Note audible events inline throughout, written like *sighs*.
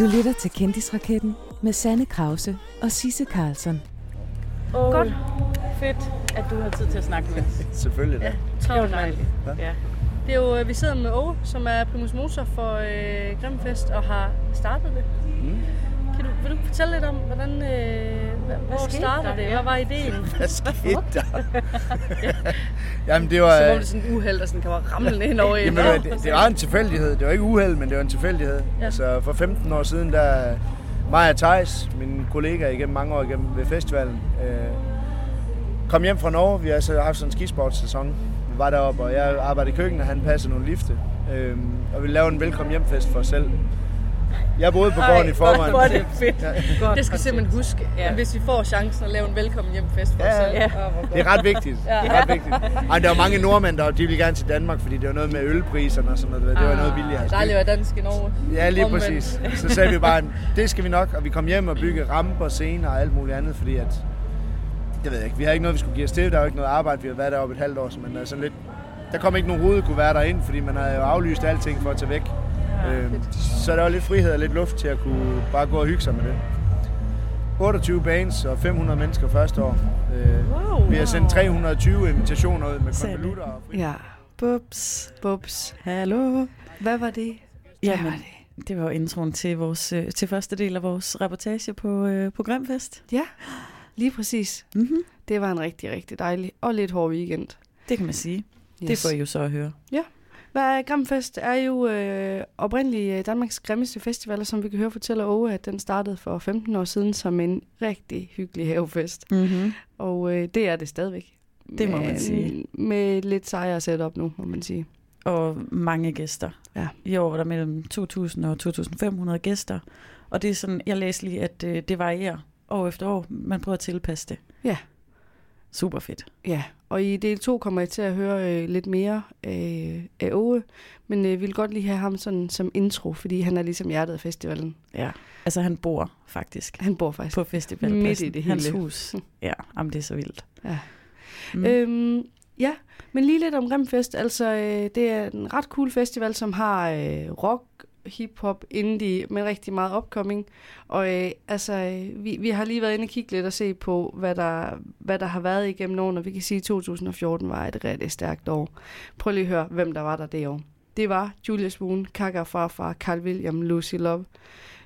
Du lytter til Kendisraketten med Sanne Krause og Sisse Karlsson. Oh, Godt. Fedt, at du har tid til at snakke med os. *laughs* Selvfølgelig da. Ja, det er dejligt. Ja. Det er jo, øh, vi sidder med Ove, som er primus motor for øh, Grimfest og har startet det. Mm. Vil du fortælle lidt om, hvordan, øh, hvor startede det? Hvad var ideen? *laughs* Hvad skete der? *laughs* Jamen, det var... Som om det er sådan en uheld, der sådan kan ramle ind over *laughs* Jamen, det, det, det, var en tilfældighed. Det var ikke uheld, men det var en tilfældighed. Ja. Så for 15 år siden, der og Thijs, min kollega igennem mange år igennem ved festivalen, øh, kom hjem fra Norge. Vi har altså haft sådan en skisportssæson. Vi var deroppe, og jeg arbejdede i køkkenet, og han passede nogle lifte. Øh, og vi lavede en velkommen hjemfest for os selv. Jeg boede på gården i forvejen. Hvor det fedt. Ja. Det skal simpelthen huske, ja. hvis vi får chancen at lave en velkommen hjemfest for ja, os selv. Ja. Det er ret vigtigt. ja. Det er ret vigtigt. Ej, der var mange nordmænd, der de ville gerne til Danmark, fordi det var noget med ølpriserne og sådan noget. Det var ah, noget billigere. Dejligt at være dansk i Norge. Ja, lige præcis. Så sagde vi bare, det skal vi nok, og vi kom hjem og bygge ramper, scener og alt muligt andet, fordi at, det ved jeg ikke, vi har ikke noget, vi skulle give os til. Der var ikke noget arbejde, vi har været deroppe et halvt år, så man er sådan lidt, der kom ikke nogen hoved kunne være derinde, fordi man havde jo aflyst alting for at tage væk. Øh, så der var lidt frihed og lidt luft til at kunne bare gå og hygge sig med det. 28 bands og 500 mennesker første år. Øh, wow, vi har sendt 320 invitationer ud med konvolutter og fri. Ja, bubs, bubs, hallo. Hvad var det? Jamen, var det? det var introen til, vores, øh, til første del af vores reportage på, øh, på Grimfest. Ja, lige præcis. Mm-hmm. Det var en rigtig, rigtig dejlig og lidt hård weekend. Det kan man sige. Yes. Det får I jo så at høre. Ja. Hvad Grimfest er jo øh, oprindeligt øh, Danmarks grimmeste festival, som vi kan høre fortælle Ove, at den startede for 15 år siden som en rigtig hyggelig havefest. Mm-hmm. Og øh, det er det stadigvæk. Det må man sige. Med lidt sejre setup nu, må man sige. Og mange gæster. Ja. I år var der mellem 2.000 og 2.500 gæster. Og det er sådan, jeg læste lige, at øh, det varierer år efter år. Man prøver at tilpasse det. Ja. Super fedt. Ja, og i del 2 kommer jeg til at høre øh, lidt mere øh, af Ove, men øh, vil godt lige have ham sådan som intro, fordi han er ligesom hjertet af festivalen. Ja, altså han bor faktisk. Han bor faktisk. På festivalpladsen. Midt i det hele. Hans hus. *laughs* Ja, jamen det er så vildt. Ja. Mm. Øhm, ja, men lige lidt om Grimfest. Altså, øh, det er en ret cool festival, som har øh, rock, hip-hop, indie med rigtig meget opkoming. Og øh, altså, øh, vi, vi har lige været inde og kigge lidt og se på, hvad der, hvad der har været igennem årene, og vi kan sige, at 2014 var et rigtig stærkt år. Prøv lige at høre, hvem der var der det år. Det var Julius Moon, Kaka Farfar, Carl William, Lucy Love,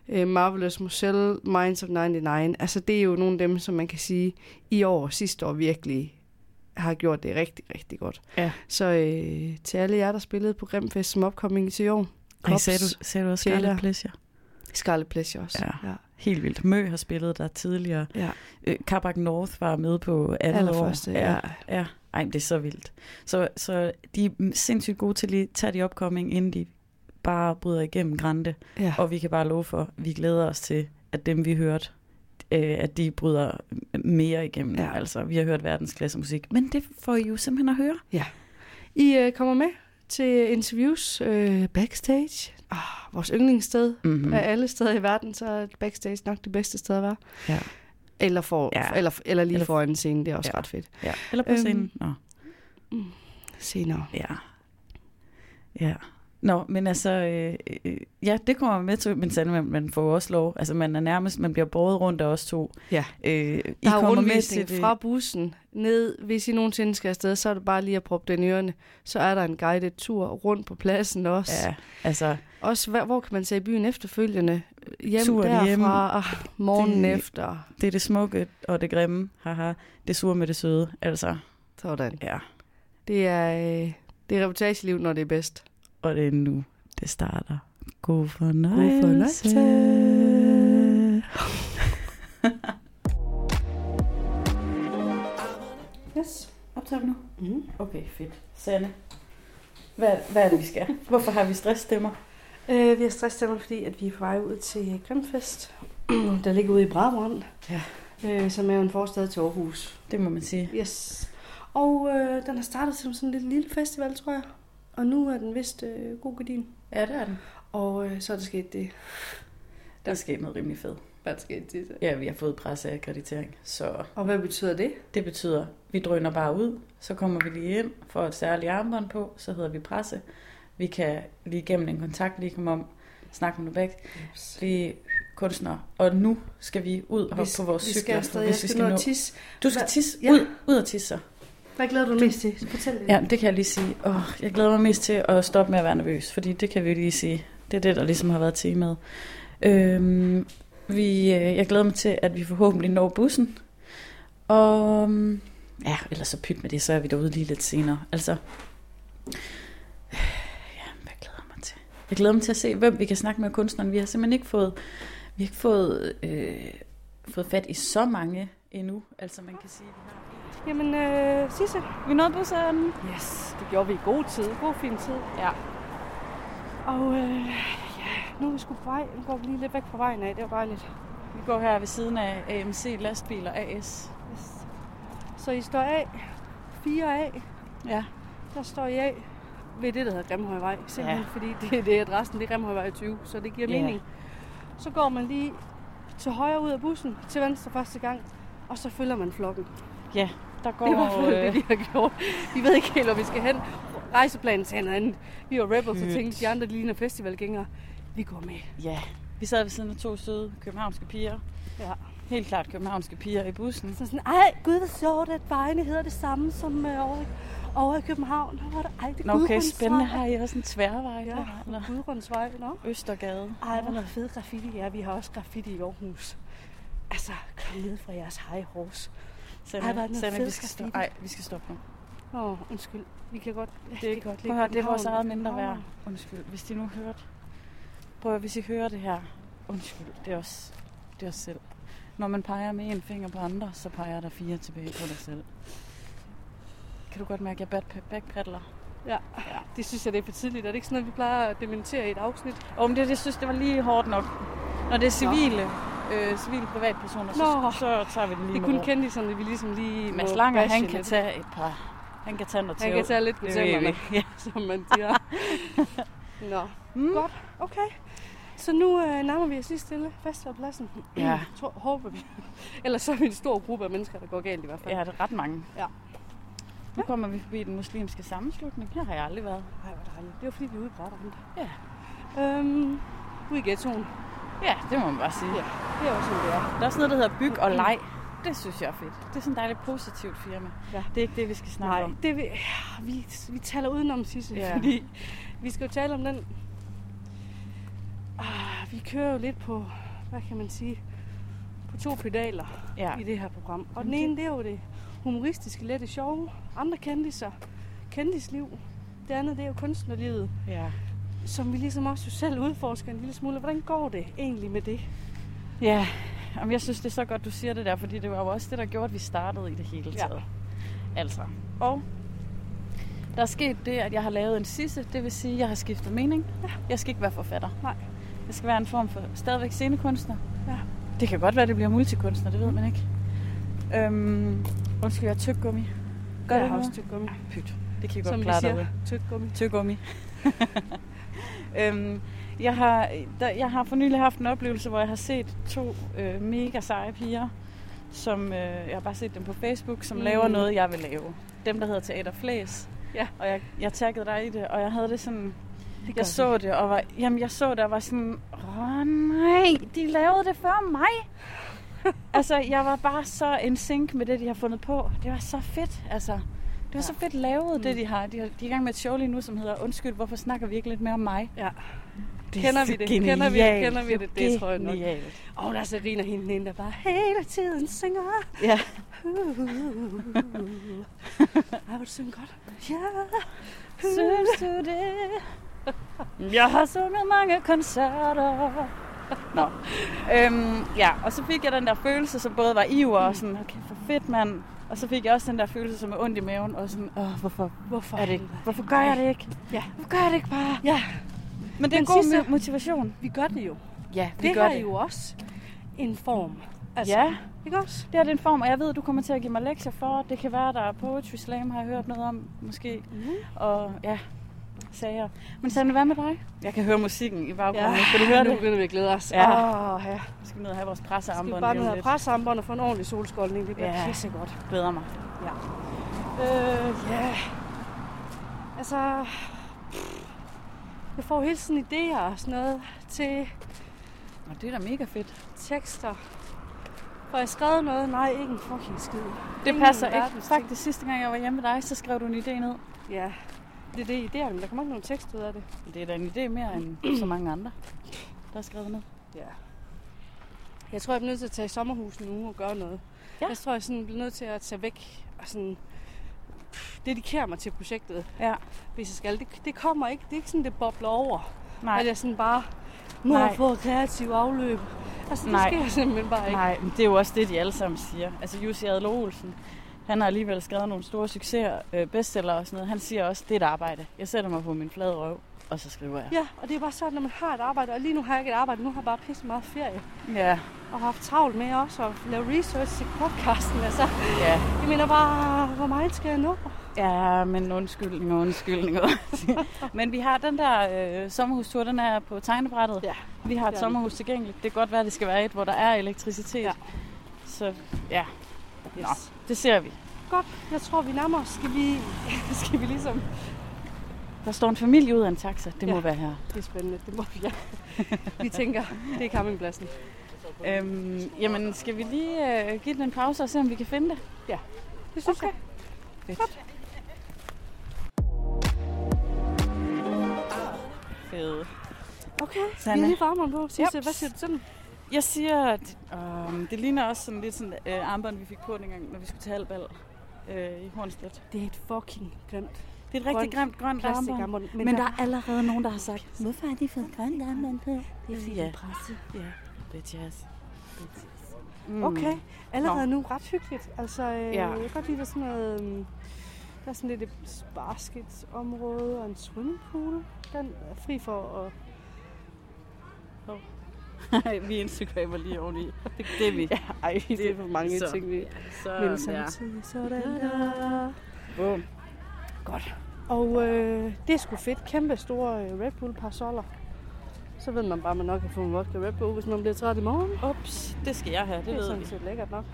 øh, Marvelous Moselle, Minds of 99. Altså, det er jo nogle af dem, som man kan sige, i år, sidste år virkelig har gjort det rigtig, rigtig godt. Ja. Så øh, til alle jer, der spillede på Grimfest som opkoming til år, Kops, sagde, du, sagde du også Scarlet Pleasure? Scarlet Pleasure også, ja. ja. Helt vildt. Mø har spillet der tidligere. Ja. Øh, Carbac North var med på andet år. ja. ja. ja. Ej, men det er så vildt. Så, så de er sindssygt gode til at tage de opkomming, inden de bare bryder igennem Grande. Ja. Og vi kan bare love for, vi glæder os til, at dem vi hørte, øh, at de bryder mere igennem. Ja. Altså, vi har hørt verdensklasse musik, men det får I jo simpelthen at høre. Ja. I øh, kommer med til interviews øh, backstage. Oh, vores yndlingssted mm-hmm. af alle steder i verden, så er backstage nok det bedste sted at være. Ja. Eller, for, ja. eller, eller lige eller, foran en scene, det er også ja. ret fedt. Ja. Eller på scenen. Øhm, Nå. Mm, senere. Ja. Ja. Nå, men altså, øh, øh, ja, det kommer med til, men selv, man, man får også lov. Altså, man er nærmest, man bliver båret rundt af os to. Ja. Øh, I der er kommer med til det. fra bussen ned. Hvis I nogensinde skal afsted, så er det bare lige at proppe den i ørene. Så er der en guided tur rundt på pladsen også. Ja, altså. Også, hvor, hvor kan man se byen efterfølgende? Hjem Turen derfra, hjem, ah, morgen det, efter. Det er det smukke og det grimme. Haha. Det sure med det søde, altså. Sådan. Ja. Det er, øh, det er reportageliv, når det er bedst og det er nu, det starter. God fornøjelse. God fornøjelse. yes, optager nu? Mm. Okay, fedt. Sanne, hvad, hvad er det, vi skal? Hvorfor har vi stressstemmer? Øh, vi har stressstemmer, fordi at vi er på vej ud til Grimfest, *clears throat* der ligger ude i Brabrand, ja. øh, som er en forstad til Aarhus. Det må man sige. Yes. Og øh, den har startet som sådan en lidt lille festival, tror jeg. Og nu er den vist øh, god gardin. Ja, det er den. Og øh, så er der sket det. Der er sket noget rimelig fedt. Hvad er sket det? Ja, vi har fået presseakkreditering. Så og hvad betyder det? Det betyder, vi drøner bare ud, så kommer vi lige ind, får et særligt armbånd på, så hedder vi presse. vi kan lige gennem en kontakt lige komme om, snakke med Nubæk, blive kunstnere. Og nu skal vi ud og hoppe på vores cykler. Vi skal hvis vi skal nå tisse. Du skal tisse? Ja. Ud, ud og tisse så. Hvad glæder du dig mest til? Fortæl det. Ja, det kan jeg lige sige. Oh, jeg glæder mig mest til at stoppe med at være nervøs, fordi det kan vi lige sige. Det er det, der ligesom har været temaet. Øhm, vi, øh, jeg glæder mig til, at vi forhåbentlig når bussen. Og øhm, ja, ellers så pyt med det, så er vi derude lige lidt senere. Altså, *sighs* ja, hvad glæder jeg mig til? Jeg glæder mig til at se, hvem vi kan snakke med kunstneren. Vi har simpelthen ikke fået, vi har ikke fået, øh, fået fat i så mange endnu. Altså man kan sige, vi har Jamen, øh, Sisse, vi nåede bussen. Yes, det gjorde vi i god tid. God, fin tid. Ja. Og øh, ja, nu er vi sgu på vej. Nu går vi lige lidt væk fra vejen af. Det var dejligt. Vi går her ved siden af AMC Lastbiler AS. Yes. Så I står af. 4A. Ja. Der står I af ved det, der hedder Grimhøjvej. Simpelthen ja. fordi det, det er adressen, det er Grimhøjvej 20, så det giver mening. Så går man lige til højre ud af bussen, til venstre første gang, og så følger man flokken. Ja, der går... Det var øh... det, vi har gjort. Vi ved ikke helt, hvor vi skal hen. Rejseplanen noget andet. Vi var rebels og tænkte, de andre de ligner festivalgængere. Vi går med. Ja, vi sad ved siden af to søde københavnske piger. Ja. Helt klart københavnske piger i bussen. Så sådan, ej, gud, hvor sjovt, at vejene hedder det samme som øh, over, over i København. Hvor var det, ej, det Nå, okay, spændende. Har I også en tværvej? Ja, der, Gudrundsvej, nå. Østergade. Ej, hvor noget fed graffiti. Ja, vi har også graffiti i Aarhus. Altså, kom ned fra jeres high horse. Sanne, Ej, Sanne vi, skal stoppe. Ej, vi skal stoppe nu. Åh, oh, undskyld. Vi kan godt... Det er godt. Prøv at det er vores eget mindre værd. Undskyld, hvis de nu hørte. Prøv at, hvis I hører det her. Undskyld, det er også, det er også selv. Når man peger med en finger på andre, så peger der fire tilbage på dig selv. Kan du godt mærke, at jeg backpedler? Ja. ja, det synes jeg, det er for tidligt. Er det ikke sådan noget, vi plejer at dementere i et afsnit? Og oh, det, det synes det var lige hårdt nok. Når det er civile, øh, civile privatpersoner, så, så tager vi den lige Det er kun kendiserne, vi ligesom lige Mads Langer, han kan lidt. tage et par... Han kan tage noget Han kan tage lidt på tænderne, *laughs* ja. som man siger. *laughs* Nå, mm. godt. Okay. Så nu øh, nærmer vi os lige stille festivalpladsen. *clears throat* Ja. *clears throat* Tror, håber vi. Ellers så er vi en stor gruppe af mennesker, der går galt i hvert fald. Ja, det er ret mange. Ja. Nu kommer vi forbi den muslimske sammenslutning. Her har jeg aldrig været. Nej, hvor dejligt. Det var fordi, vi er ude i. Ja. Øhm, ude i ghettoen. Ja, det må man bare sige. Ja, det er også sådan, det er. Der er også noget, der hedder byg og leg. Det synes jeg er fedt. Det er sådan et dejligt positivt firma. Ja. Det er ikke det, vi skal snakke Nej, om. Det, vi, ja, vi, vi taler udenom Sisse, ja. fordi vi skal jo tale om den... Ah, vi kører jo lidt på, hvad kan man sige, på to pedaler ja. i det her program. Og den ene, det er jo det humoristiske, lette sjove. Andre kendiser, kendisliv. Det andet, det er jo kunstnerlivet. Ja som vi ligesom også selv udforsker en lille smule. Hvordan går det egentlig med det? Ja, Jamen, jeg synes, det er så godt, du siger det der, fordi det var jo også det, der gjorde, at vi startede i det hele taget. Ja. Altså. Og der er sket det, at jeg har lavet en sisse, det vil sige, at jeg har skiftet mening. Ja. Jeg skal ikke være forfatter. Nej. Jeg skal være en form for stadigvæk scenekunstner. Ja. Det kan godt være, det bliver multikunstner, det ved man ikke. Øhm, undskyld, jeg tyk gummi. Gør jeg har også tyk gummi. Pyt. Det kan I godt klare derude. Tyk gummi. Tyk gummi. *laughs* øhm, jeg, har, der, jeg har for nylig haft en oplevelse, hvor jeg har set to øh, mega seje piger, som øh, jeg har bare set dem på Facebook, som mm. laver noget, jeg vil lave. Dem, der hedder Teater Flæs. Ja. Og jeg, jeg taggede dig i det, og jeg havde det sådan... Det jeg så det, og var, jamen, jeg så det, og var sådan, åh nej, de lavede det før mig. *laughs* altså, jeg var bare så en sync med det, de har fundet på. Det var så fedt, altså. Det var så fedt lavet, mm. det de har. De, har. de er i gang med et show lige nu, som hedder Undskyld, hvorfor snakker vi ikke lidt mere om mig? Ja. Det kender vi det? Genialt. Kender vi det? Kender vi det? Det, det tror jeg nok. Åh, oh, der er Serena hende inde, der bare hele tiden synger. Ja. *laughs* Ej, hvor du synger godt. Ja. Synes du det? *laughs* Jeg har sunget mange koncerter. Nå. Øhm, ja, og så fik jeg den der følelse, som både var iver og sådan, okay, for fedt mand, og så fik jeg også den der følelse, som er ondt i maven, og sådan, åh, hvorfor, hvorfor, er det ikke? hvorfor gør jeg det ikke? Ja. Hvorfor gør jeg det ikke bare? Ja. Men det er en god sidste, motivation. Vi gør det jo. Ja, vi det gør det. jo også en form. Altså, ja. Ikke også? Det er en form, og jeg ved, at du kommer til at give mig lektier for. Det kan være, der er Poetry Slam, har jeg hørt noget om, måske. Mm. Og ja, sager. Men Sande, hvad med dig? Jeg kan høre musikken i baggrunden. Ja, skal du høre nu det? begynder vi at glæde os. Ja. Oh, ja. Vi skal ned og have vores pressearmbånd. Skal vi bare ned og have pressearmbånd og få en ordentlig solskoldning. Det bliver ja. pisse godt. Glæder mig. Ja. Øh, ja. Altså, jeg får hele tiden idéer og sådan noget til... Og det er da mega fedt. Tekster. Får jeg skrevet noget? Nej, ikke en fucking skid. Det passer ikke. Faktisk sidste gang jeg var hjemme med dig, så skrev du en idé ned. Ja, det er det men der kommer ikke nogen tekst ud af det. Det er da en idé mere end *clears throat* så mange andre, der er skrevet ned. Ja. Jeg tror, jeg bliver nødt til at tage i sommerhus nu og gøre noget. Ja. Jeg tror, jeg sådan bliver nødt til at tage væk og sådan dedikere mig til projektet. Ja. Hvis jeg skal. Det, det kommer ikke. Det er ikke sådan, det bobler over. Nej. At jeg sådan bare må have fået kreativ afløb. Altså, det Nej. sker simpelthen bare ikke. Nej, men det er jo også det, de alle sammen siger. Altså, Jussi Adler Olsen, han har alligevel skrevet nogle store succeser, øh, bestseller og sådan noget. Han siger også, det er et arbejde. Jeg sætter mig på min flade røv, og så skriver jeg. Ja, og det er bare sådan, når man har et arbejde, og lige nu har jeg ikke et arbejde, nu har jeg bare pisse meget ferie. Ja. Og har haft travlt med også at lave research til podcasten. Altså, ja. Jeg mener bare, hvor meget skal jeg nå? Ja, men undskyldning undskyldning. men vi har den der øh, sommerhustur, den er på tegnebrættet. Ja. Vi har et sommerhus tilgængeligt. Det kan godt være, at det skal være et, hvor der er elektricitet. Ja. Så ja, yes. Nå, det ser vi. Godt, jeg tror, vi nærmer os. Skal vi, *laughs* skal vi ligesom... Der står en familie ud af en taxa. Det ja, må være her. Det er spændende. Det må vi, ja. vi tænker, det er campingpladsen. Øhm, jamen, skal vi lige øh, give den en pause og se, om vi kan finde det? Ja, det synes okay. jeg. Fedt. Fed. Okay, Sanne. vi har lige farmeren på. Yep. Hvad siger du til den? Jeg siger, at øh, det ligner også sådan lidt sådan øh, armbånd, vi fik på dengang, når vi skulle til halvbal øh, i Hornstedt. Det er et fucking grimt. Det er et rigtig grimt grønt armbånd. Men, men der, der er allerede nogen, der har sagt, hvorfor har de fået grønt armbånd på? Det er fordi ja. presse. Ja, bitches. Mm. Okay, allerede Nå. nu ret hyggeligt. Altså, øh, ja. jeg kan godt lide, der sådan noget... Øh, der er sådan lidt et basketsområde og en swimmingpool. Den er fri for at... Oh. Vi Instagrammer lige oveni. Det, det er vi. Ja, ej, det, det er for mange så, ting, vi så, vil samtidig. Sådan der. Boom. Godt. Og øh, det er sgu fedt. Kæmpe store øh, Red Bull parasoller. Så ved man bare, at man nok kan få en vodka Red Bull, hvis man bliver træt i morgen. Ups, det skal jeg have, det, det ved vi. Det er sådan lækkert nok.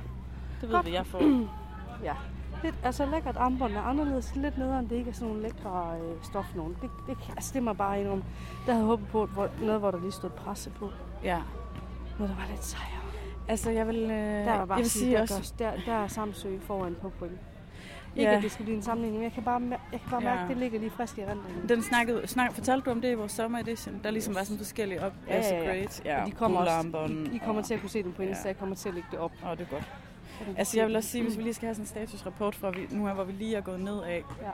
Det ved Godt. vi, jeg får. *clears throat* ja. Lidt, altså lækkert armbånd er anderledes. Lidt nederen, det ikke er sådan nogle lækre øh, stof nogen. Det, det, altså, det må bare indrømme. Der havde jeg håbet på hvor, noget, hvor der lige stod presse på. Ja. Noget, der var lidt sejere. Altså, jeg vil, øh, der var bare jeg vil sige, der, også... der, der er Samsø foran på point. Ikke, ja. at det skal blive en sammenligning, men jeg kan bare, jeg kan bare mærke, at det ligger lige frisk i rendringen. Den snakkede, snak, fortalte du om det i vores summer edition? Der ligesom var sådan forskellige op. Ja, ja, ja. Great. ja. Og de kommer, også, I, I kommer til at kunne se dem på Insta. Ja. Jeg kommer til at lægge det op. Åh, oh, det er godt. Altså jeg vil også sige, hvis vi lige skal have sådan en statusrapport fra vi, nu her, hvor vi lige er gået ned af. Ja.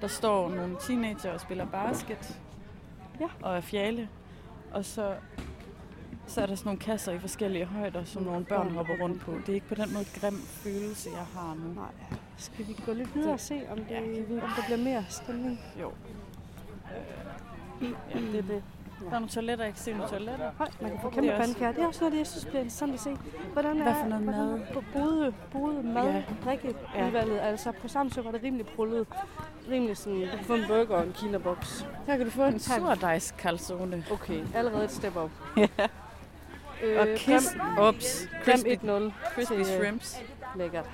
Der står nogle teenager og spiller basket. Ja. Og er fjale. Og så, så er der sådan nogle kasser i forskellige højder, som nogle børn hopper rundt på. Det er ikke på den måde grim følelse, jeg har nu. Nej. Skal vi gå lidt videre og se, om, det, ja, om der bliver mere stemning? Jo. Ja, det er det. Der er nogle toiletter, jeg kan se nogle toiletter. Høj, man kan få kæmpe pandekager. Det er også noget, jeg synes bliver interessant at se. Hvordan er, Hvad for noget mad? Både, både mad, ja. drikke, ja. udvalget. Altså på Samsø var det rimelig prullet. Rimelig sådan, du kan få en burger og en kinaboks. Her kan du få en surdejs calzone. Okay, allerede et step op. ja. Øh, og kiss, ups, crispy, 1-0 crispy til, shrimps. Lækkert.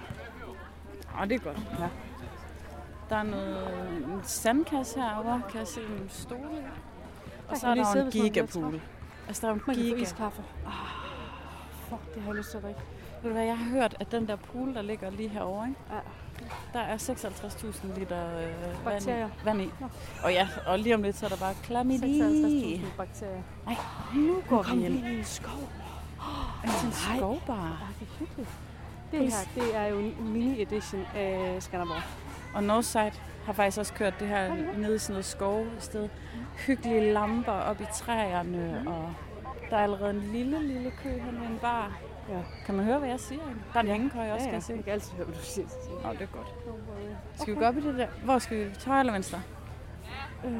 Åh, det er godt. Ja. Der er noget en sandkasse herovre, kan jeg se nogle stole. Og så er der en gigapool. Altså, der er en giga. iskaffe. Ah, fuck, det har jeg lyst til at drikke. Ved du hvad, jeg har hørt, at den der pool, der ligger lige herovre, ikke? Ja. Der er 56.000 liter øh, bakterier. Vand, vand i. Ja. Og ja, og lige om lidt, så er der bare klamidi. 56.000 bakterier. Nej, nu går vi ind. i en skov. *gasps* Oh, en skovbar. Ja, det er hyggeligt. Det her, det er jo en mini-edition af Skanderborg. Og Northside har faktisk også kørt det her nede i sådan noget skov sted. Hyggelige lamper op i træerne, mm. og der er allerede en lille, lille kø hen ved en bar. Ja. Kan man høre, hvad jeg siger? Der er en hængekøj også, ja, ja. kan jeg se. Jeg kan altid høre, hvad du siger. Nå, det er godt. Skal okay. vi gå op i det der? Hvor skal vi? Til højre eller venstre? Øh...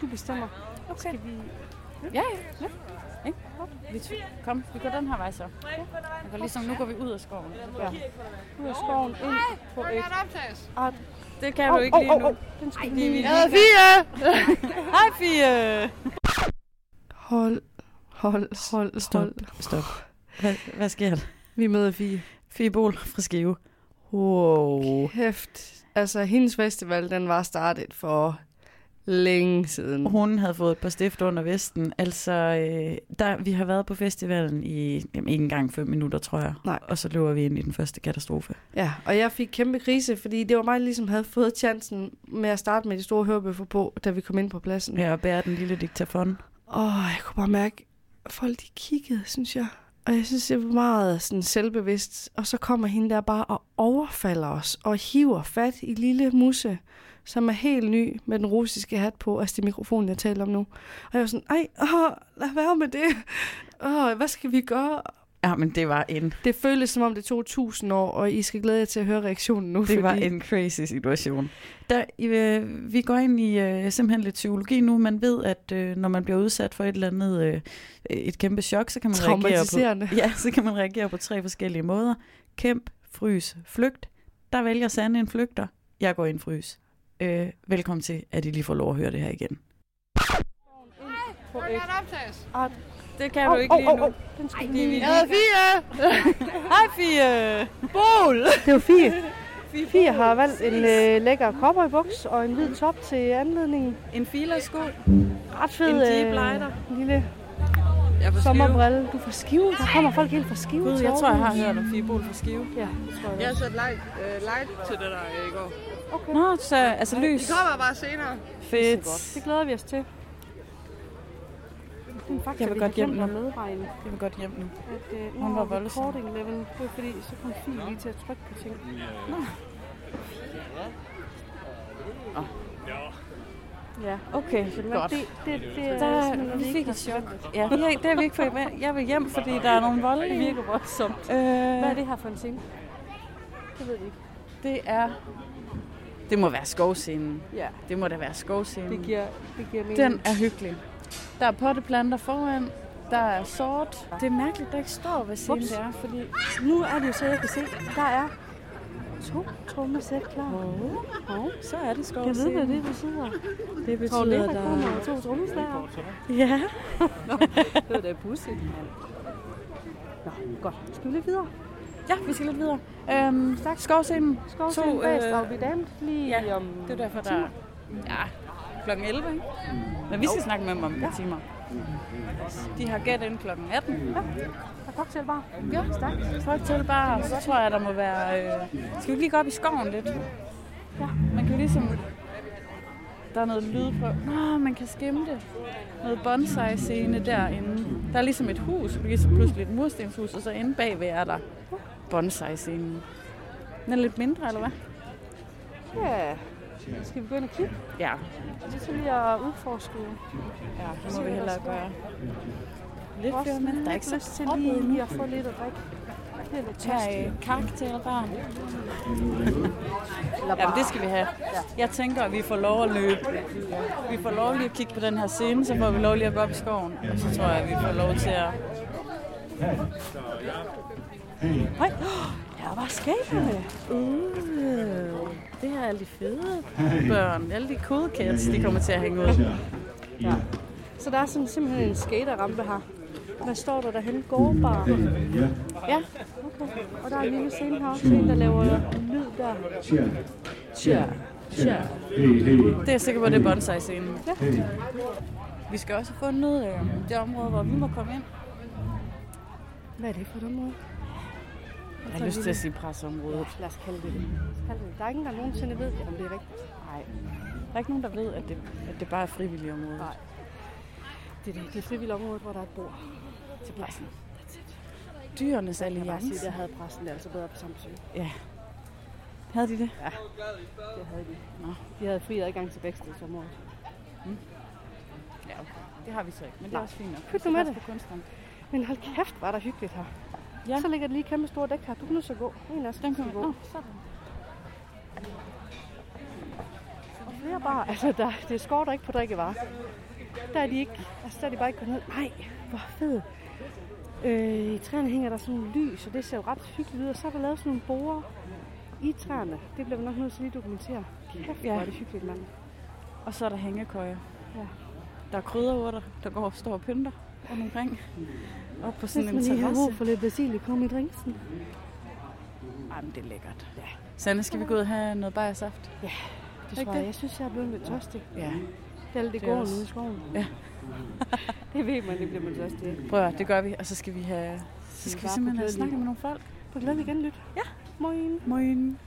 Du bestemmer. Okay. Skal vi... Ja, ja. ja. Ikke? Vi kom, vi går den her vej så. Ja. Ligesom, nu går vi ud af skoven. Ja. Ud af skoven, ind på et art. Det kan oh, du ikke oh, lige nu. Oh, oh. Den skal vi lige... Ja, Fie! *laughs* Hej, Fie! Hold, hold, hold, stop, stop. Hvad, hvad sker der? Vi møder Fie. Fie Bol fra Skive. Wow. Kæft. Altså, hendes festival, den var startet for længe siden. Hun havde fået et par stift under vesten. Altså, øh, der, vi har været på festivalen i jamen, ikke engang fem minutter, tror jeg. Nej. Og så løber vi ind i den første katastrofe. Ja, og jeg fik kæmpe krise, fordi det var mig, ligesom havde fået chancen med at starte med de store hørebøffer på, da vi kom ind på pladsen. Ja, og bære den lille diktafon. Åh, jeg kunne bare mærke, folk de kiggede, synes jeg. Og jeg synes, det var meget sådan selvbevidst. Og så kommer hende der bare og overfalder os og hiver fat i lille Musse som er helt ny med den russiske hat på, altså det mikrofon, jeg taler om nu. Og jeg var sådan, ej, åh, lad være med det. Åh, hvad skal vi gøre? Ja, men det var en... Det føltes som om det tog tusind år, og I skal glæde jer til at høre reaktionen nu. Det fordi... var en crazy situation. Der, øh, vi går ind i øh, simpelthen lidt psykologi nu. Man ved, at øh, når man bliver udsat for et eller andet, øh, et kæmpe chok, så kan man reagere på, ja, så kan man reagere på tre forskellige måder. Kæmp, frys, flygt. Der vælger Sande en flygter. Jeg går ind frys. Øh, velkommen til, at I lige får lov at høre det her igen. Ah, det kan du ikke lige nu. Jeg hedder Fie. *laughs* Hej Fie. Bol. Det er jo Fie. Fie har valgt en øh, lækker cowboybuks og en hvid top til anledningen. En filersko. Ret fed. En deep lighter. Øh, lille sommerbrille. Du er fra Skive. Der kommer folk helt fra Skive. Gud, jeg tror, jeg har hørt om Fie Bol fra Skive. Ja, det tror jeg. Jeg har sat light, uh, light til det der i går. Okay. Nå, så altså lys. Det kommer bare senere. Fedt. Det, det glæder vi os til. Faktisk, jeg vil godt hjem nu. Medregne, jeg vil godt hjem nu. At, uh, Hun var voldsom. recording level, det var fordi, så kom Fie lige til at trykke på ting. Nå. Oh. Ja, okay, så det, godt. Det, det, det er der, vi fik et chok. Ja, det, det har vi ikke fået med. Jeg vil hjem, fordi der er nogle voldelige. Det virker voldsomt. Øh, Hvad er det her for en scene? Det ved vi ikke. Det er... Det må være skovscenen. Ja. Det må da være skovscenen. Det giver, det giver mening. Den er hyggelig. Der er potteplanter foran. Der er sort. Det er mærkeligt, der ikke står, hvad scenen det er, fordi... Nu er det jo så, jeg kan se, der er to trommesæt klar. Oh. Oh, så er det skovscenen. Jeg ved, hvad det betyder. Det betyder, at der kommer to trommeslager. Ja. *laughs* det var da pudsigt. Nå, godt. Skal vi lidt videre? Ja, vi skal lidt videre. Øhm, skovscenen. Skovscenen to, bag øh, lige ja, om det er derfor, der Ja, klokken 11, ikke? Men vi skal snakke med dem om ja. timer. De har gæt ind klokken 18. Ja, og cocktailbar. Ja, stærkt. Cocktailbar, så tror jeg, der må være... Øh... Skal vi lige gå op i skoven lidt? Ja. Man kan ligesom... Der er noget lyd på... Nå, man kan skimme det. Noget bonsai-scene derinde. Der er ligesom et hus, ligesom pludselig et murstenshus, og så inde bagved er der bonsai-scenen. Den er lidt mindre, eller hvad? Ja. Skal vi ind og kigge? Ja. Det skal vi at udforske. Ja, det må vi hellere gøre. Lidt flere med. Der er ikke så lyst til lige, lige at få lidt at drikke. Det er lidt tørstig. Karakterbar. Jamen, det skal vi have. Jeg tænker, at vi får lov at løbe. Vi får lov lige at kigge på den her scene, så får vi lov lige at gå op i skoven. Og så tror jeg, at vi får lov til at... Hej. Her var skaberne. Uh, det her er alle de fede børn. Alle de cool kids, de kommer til at hænge ud. Ja. Så der er sådan simpelthen en skaterrampe her. Hvad står der derhen? Gårdbar? Ja. Okay. Og der er en lille scene her også. En, der laver lyd der. Tja. Tja. Det er jeg sikker på, det er bonsai-scenen. Ja. Vi skal også have fundet øh, det område, hvor vi må komme ind. Hvad er det for et område? Jeg har lyst til at sige presseområdet. Lad os kalde det det. Der er ingen, der nogensinde ved, om det er rigtigt. Nej. Der er ikke nogen, der ved, at det, at det bare er frivillige område. Nej. Det er det, det frivillige område, hvor der er et bord til pladsen. Dyrenes alliance. Jeg sige, der havde pressen det altså bedre på Samsø. Ja. Havde de det? Ja, det havde de. Nå. De havde fri adgang til området. Mm. Ja, okay. Det har vi så ikke, men det er også fint nok. Pyt nu med det. Men hold kæft, var der hyggeligt her. Ja. Så ligger det lige kæmpe store dæk her. Du kan nu så gå. En af den kan gå. Oh, sådan. Og flere bare. Altså, der, det skorter ikke på drikkevarer. Der er de ikke. Altså, der er de bare ikke gået ned. Nej, hvor fed. Øh, I træerne hænger der sådan nogle lys, og det ser jo ret hyggeligt ud. Og så er der lavet sådan nogle borer i træerne. Det bliver vi nok nødt til lige at dokumentere. Kæft, ja. hvor er det hyggeligt, mand. Og så er der hængekøjer. Ja. Der er krydderurter, der går og står og pynter rundt omkring. Op på sådan Hvis man en lige har brug for lidt basilikum i drinksen. Jamen, det er lækkert. Ja. Sanne, skal vi gå ud og have noget bajersaft? Ja, det tror jeg. Jeg synes, jeg er blevet lidt tørstig. Ja. Det er det, går ude i skoven. Ja. *laughs* det ved man, det bliver man tørstig af. Prøv at, det gør vi, og så skal vi have... Så skal vi simpelthen have snakket med nogle folk. På glæde igen lidt. Ja. Moin. Moin.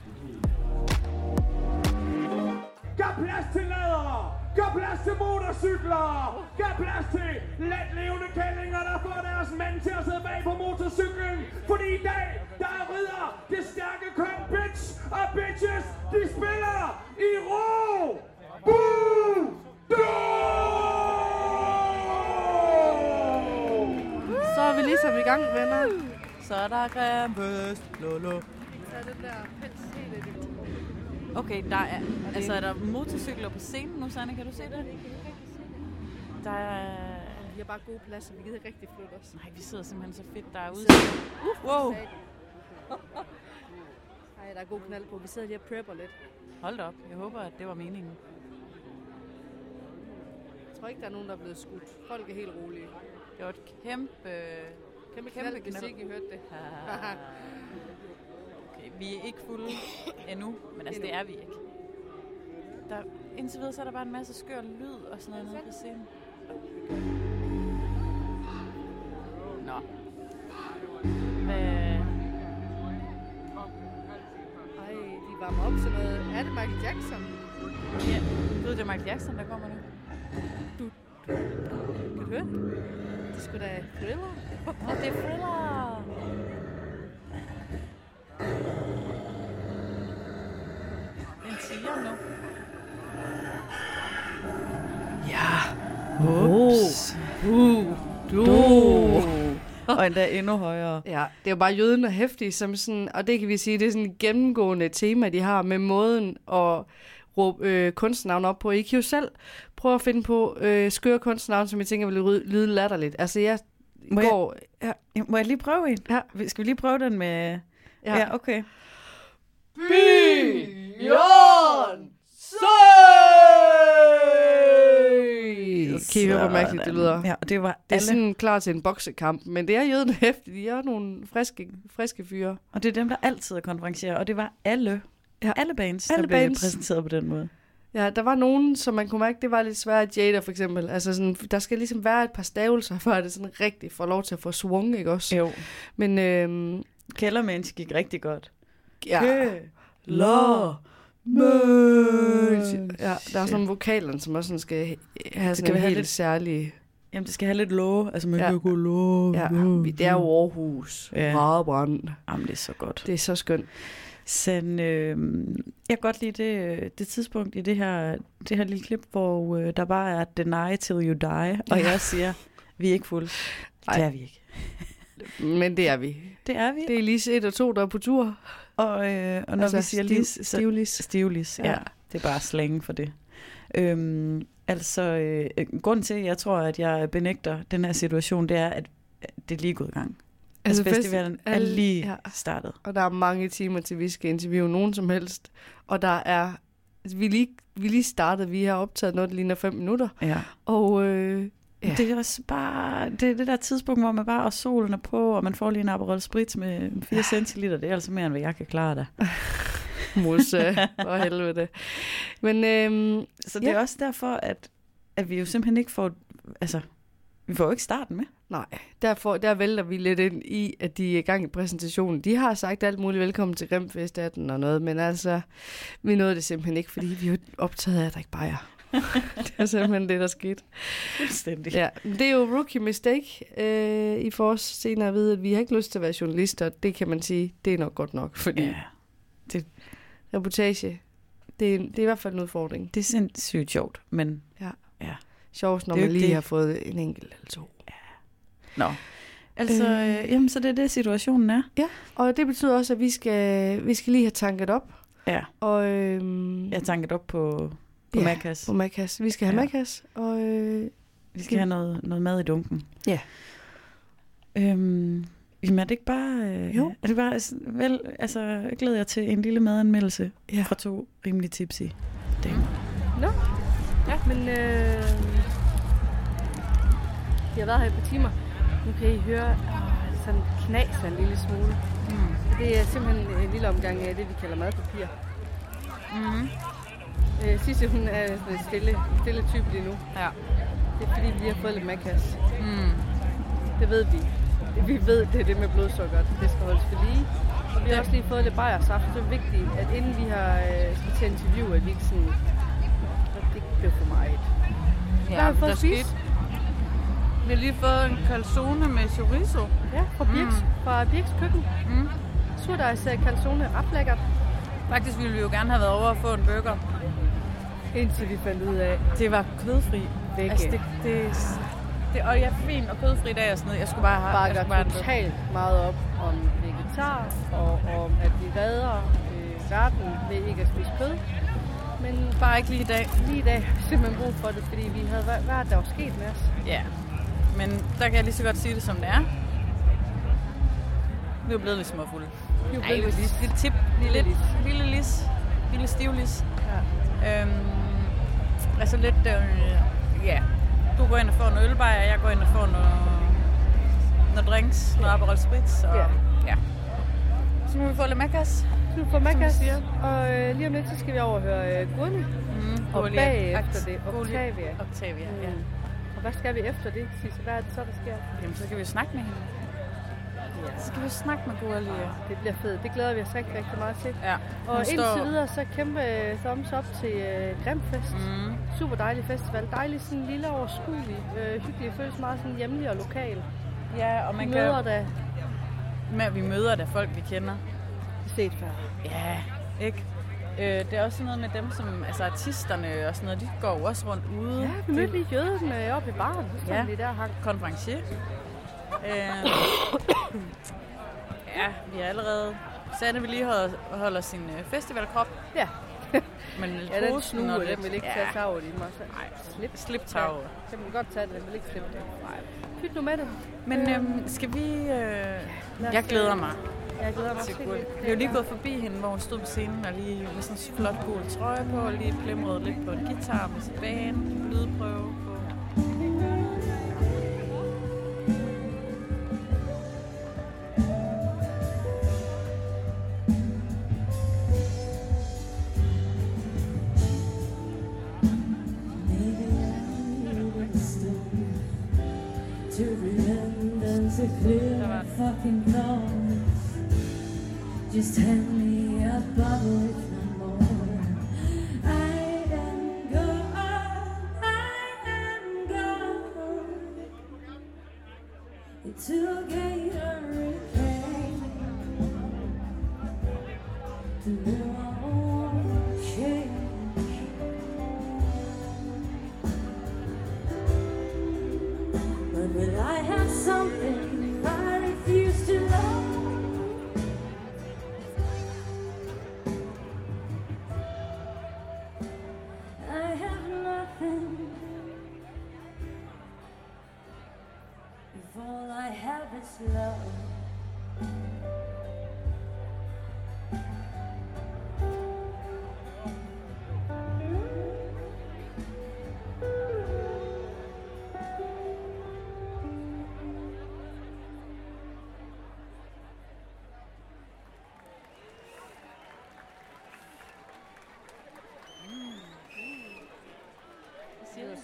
Gør plads til ladere! Gør plads til motorcykler! Gør plads til let levende kællinger, der får deres mænd til at sidde bag på motorcyklen! Fordi i dag, der er ridder det stærke køn bitch, og bitches, de spiller i ro! Boo! Så er vi ligesom i gang, venner. Så er der Krampus. Lolo. Så er den der pels helt i Okay, der er, altså er der motorcykler på scenen nu, Sanne? Kan du se det? Der er... Vi har bare gode pladser, vi gider ikke rigtig flytte os. Nej, vi sidder simpelthen så fedt derude. Uh, wow! Nej, der er god knald på. Vi sidder lige og prepper lidt. Hold op. Jeg håber, at det var meningen. Jeg tror ikke, der er nogen, der er blevet skudt. Folk er helt rolige. Det var et kæmpe... Kæmpe knald, hvis ikke I hørte det. *laughs* *laughs* vi er ikke fulde *coughs* endnu, men altså, det er vi ikke. Der, indtil videre, så er der bare en masse skør lyd og sådan noget nede på scenen. Nå. Hvad? Ej, de varmer op til noget. Er det Michael Jackson? Ja, du ved, det er Michael Jackson, der kommer nu. Du, du, kan du høre det? Det er sgu da Thriller. Ja, det er Thriller. En tiger nu. Ja. Ups. Uh. Du. Og endda endnu højere. Ja, det er jo bare jøden og hæftig, som sådan, og det kan vi sige, det er sådan et gennemgående tema, de har med måden at råbe øh, kunstnavn op på. I kan jo selv prøve at finde på øh, skøre kunstnavn, som jeg tænker vil lyde latterligt. Altså, jeg må går... Jeg, ja. Må jeg lige prøve en? Ja. Skal vi lige prøve den med... Ja, ja okay. Bjørn Kan I høre, hvor mærkeligt det lyder? Ja, det var Det er alle. sådan klar til en boksekamp, men det er jøden *laughs* hæftigt. De er nogle friske, friske fyre. Og det er dem, der altid konferencierer, og det var alle. Ja. Alle bands, Alle der blev bands. præsenteret på den måde. Ja, der var nogen, som man kunne mærke, det var lidt svært. Jada for eksempel. Altså sådan, der skal ligesom være et par stavelser, før det sådan rigtig får lov til at få swung, ikke også? Jo. Men øhm, Kellermensch gik rigtig godt. ja, Lå. Ja, der er sådan nogle vokalerne, som også sådan skal have sådan en helt lidt- særlig... Jamen, det skal have lidt lå. Altså, man Ja. kan gå lå. Ja, det er jo Aarhus. Ja. Bradebrand. Jamen, det er så godt. Det er så skønt. Sen, øh, jeg kan godt lide det, det tidspunkt i det her, det her lille klip, hvor øh, der bare er deny till you die, og Ja. jeg siger, vi er ikke fulde. Ej. Det er vi ikke. Men det er vi. Det er vi. Det er Lise 1 og 2, der er på tur. Og, øh, og når Altså, vi siger stiv- lis, så, stivlis. stivlis, ja. Ja. Det er bare slang for det. Øhm, altså, øh, grunden til, at jeg tror, at jeg benægter den her situation, det er, at det er lige gået i gang. Altså, fest- festivalen er lige ja. startet. Og der er mange timer til, vi skal interviewe nogen som helst. Og der er... Altså, vi, lige, vi lige startet, vi har optaget noget, der ligner fem minutter. Ja. Og øh, Ja. Ja. Det er også bare, det er det der tidspunkt, hvor man bare, og solen er på, og man får lige en Aperol Spritz med 4 centiliter. Det er altså mere, end hvad jeg kan klare det. *laughs* Musse, for helvede. Men øhm, Så det Ja. er også derfor, at, at vi jo simpelthen ikke får, altså, vi får jo ikke starten med. nej, derfor, der vælter vi lidt ind i, at de er i gang i præsentationen. De har sagt alt muligt velkommen til Grimfest 18 og noget, men altså, vi nåede det simpelthen ikke, fordi vi er jo optaget af at drikke bajer. *laughs* det er simpelthen det, der skete. Fuldstændig. Ja, det er jo rookie mistake. Øh, I får også senere at vide, at vi har ikke lyst til at være journalister. Det kan man sige, det er nok godt nok, fordi ja. reportage, det er, det er i hvert fald en udfordring. Det er sindssygt sjovt, men Sjovt, når Det er man lige det. har fået en enkelt eller to. nå. Altså, Øh. øh, jamen, så det er det, situationen er. Og det betyder også, at vi skal, vi skal lige have tanket op. Ja. Og øhm, Jeg har tanket op på, på Ja, ja, Makas. på Makas. Vi skal have Ja. ja. Makas. Og øh, Vi skal have noget, noget mad i dunken. Ja. Øhm, jamen er det ikke bare... Øh, Jo. Er det bare altså, vel, altså, jeg glæder jeg til en lille madanmeldelse Ja. fra to rimelig tipsy damer. Ja, men øh, vi har været her i et par timer. Nu kan I høre, det sådan knaser en lille smule. Mm. Det er simpelthen en lille omgang af det, vi kalder madpapir. Mm. Øh, Sisse, hun er sådan en stille, stille type lige nu. Ja. Det er fordi, vi har fået lidt makas. Mm. Det ved vi. Vi ved, det er det med blodsukker, det skal holdes ved lige. Og vi har også lige fået lidt bajersaft. Det er vigtigt, at inden vi har øh, skal til interview, at vi ikke sådan... Det bliver for meget. Ja, Hvad har vi fået at spise? Vi har lige fået en calzone med chorizo. Ja, fra Birks, mm. fra Birks køkken. Mm. Surdejs calzone, ret lækkert. Faktisk ville vi jo gerne have været over og få en burger. Indtil vi fandt ud af, det var kødfri. Begge. Altså, det, det, det, og ja, fint og kødfri dag og sådan noget. Jeg skulle bare have... Bakker jeg bare totalt meget op om vegetar, og om at vi redder øh, verden ved ikke at spise kød. Men bare ikke lige i dag. Lige i dag simpelthen brug for det, fordi vi havde, hvad der var sket med os? Ja, men der kan jeg lige så godt sige det, som det er. Vi er blevet lidt småfulde. Vi er blevet lidt lis. Lille tip. Lille, lille lis. Lille lis. Lille stivlis. Ja. Øhm, altså lidt, øh, ja. Du går ind og får en ølbajer, jeg går ind og får noget, noget drinks, noget Aperol Spritz. Og, ja. ja. Så må vi få lidt makas. Så får makas, og øh, lige om lidt, så skal vi over og høre øh, Gunni. Mm, og bagefter det, Octavia. Octavia, ja. Mm. Og hvad skal vi efter det, Sisse? Hvad er det så, der sker? Jamen, så kan vi snakke med hende. Ja. Så skal vi snakke med Gurlia. Det bliver fedt. Det glæder vi os rigtig, rigtig meget til. Ja. Og indtil står... videre, så kæmpe øh, thumbs up til uh, Grimfest. Mm. Super dejlig festival. Dejlig, sådan lille overskuelig, uh, hyggelig. Føles meget sådan hjemlig og lokal. Ja, og man møder kan... da... Med, vi møder da folk, vi kender. Set før. Ja, ikke? Øh, det er også noget med dem, som altså artisterne og sådan noget, de går jo også rundt ude. Ja, vi mødte lige jøden øh, oppe i baren. Ja, lige der hang. konferencier. Øh, ja, vi er allerede... Sanne vil lige holde, holder sin øh, festivalkrop. Ja. *laughs* Men ja, den snue, den lidt, vil ikke tage taget i mig. Nej, slip, slip taget. Ja, kan man godt tage den, den vil ikke slippe det. Nej. Pyt nu med det. Men øhm, skal vi... Øh, jeg glæder mig. Jeg glæder mig til. Vi er jo lige gået forbi hende, hvor hun stod på scenen og lige med sådan en flot gul trøje på, og lige plimrede lidt på en guitar med sin band, lydprøve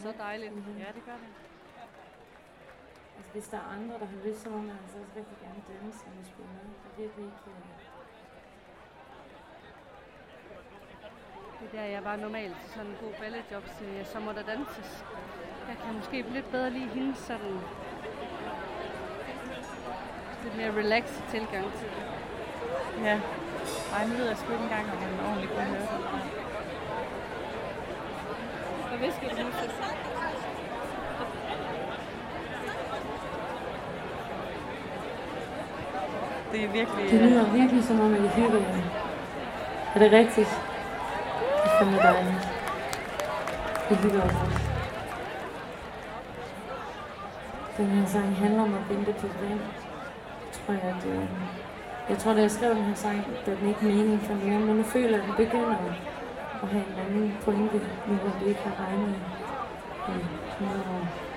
så dejligt. Ja, det gør det. Altså, hvis der er andre, der har lyst, så må man altså også rigtig gerne dømme sig med spille med. Det er virkelig ikke... Uh... Det er der, jeg var normalt til sådan en god balletjob, så, ja, så må der danses. Jeg kan måske lidt bedre lide hende sådan lidt mere relaxed tilgang til det. Ja. Ej, nu ved jeg sgu ikke engang, om man ordentligt kunne høre det. Visker du nu, Det er virkelig... Det lyder virkelig som om, at I hygger jer. Er det rigtigt? Det er fandme dejligt. Vi hygger os også. Den her sang handler om at vente på vand. Jeg tror, jeg, at, øh, jeg tror, da jeg skrev den her sang, der den ikke mening for mere, men nu føler jeg, at den begynder at have en anden pointe, nu hvor vi ikke har regnet i 100 år.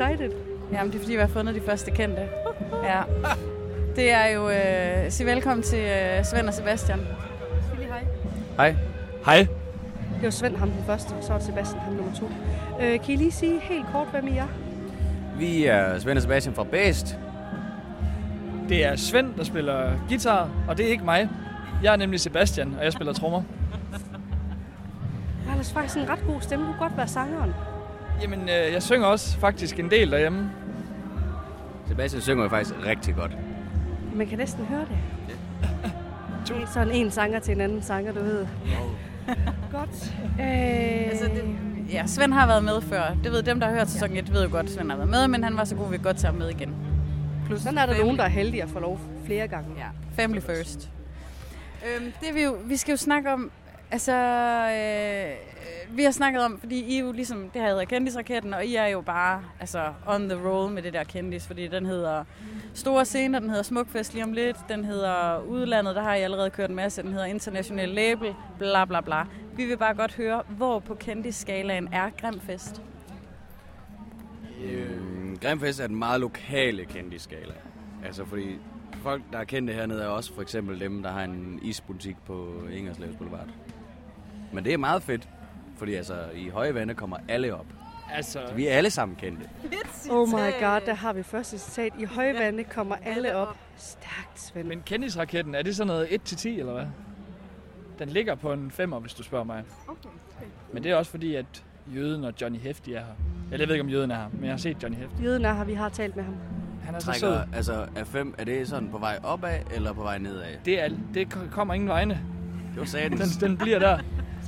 Excited. Jamen, det er fordi, vi har fundet de første kendte. Ja. Det er jo... Øh, sig velkommen til øh, Svend og Sebastian. Sig lige hej. Hej. Hej. Det var Svend ham den første, så var det Sebastian ham nummer to. Øh, kan I lige sige helt kort, hvem I er? Vi er Svend og Sebastian fra Bæst. Det er Svend, der spiller guitar, og det er ikke mig. Jeg er nemlig Sebastian, og jeg spiller trommer. Jeg har ellers faktisk en ret god stemme. Du kunne godt være sangeren. Jamen, øh, jeg synger også faktisk en del derhjemme. Sebastian synger jo faktisk rigtig godt. Man kan næsten høre det. Det er sådan en sanger til en anden sanger, du ved. godt. Øh, Altså, det, ja, Svend har været med før. Det ved dem, der har hørt sæson 1, ved jo godt, at Svend har været med, men han var så god, at vi godt tage ham med igen. Plus sådan er der family. nogen, der er heldige at få lov flere gange. Ja, family first. Øhm, det vi, jo, vi skal jo snakke om, altså, øh, vi har snakket om, fordi I er jo ligesom, det her hedder Kendisraketten, og I er jo bare, altså, on the roll med det der kendis, fordi den hedder Store Scener, den hedder Smukfest lige om lidt, den hedder Udlandet, der har I allerede kørt en masse, den hedder International Label, bla bla bla. Vi vil bare godt høre, hvor på kendisskalaen er Grimfest? Øh, Grimfest er den meget lokale kendisskala. Altså fordi folk, der er kendte hernede, er også for eksempel dem, der har en isbutik på Ingerslevs Boulevard. Men det er meget fedt, fordi altså i høje vande kommer alle op. Altså... Så vi er alle sammen kendte. Oh my god, der har vi første citat. I højvande kommer alle op. Stærkt, Svend. Men kendisraketten, er det sådan noget 1-10 eller hvad? Den ligger på en 5'er, hvis du spørger mig. Okay. Men det er også fordi, at Jøden og Johnny Hefti er her. Jeg ved ikke, om Jøden er her, men jeg har set Johnny Hefti. Jøden er her, vi har talt med ham. Han er så Trækker, sød. altså er fem, er det sådan på vej opad eller på vej nedad? Det, er, det kommer ingen vegne. Det var satans. Den, den bliver der.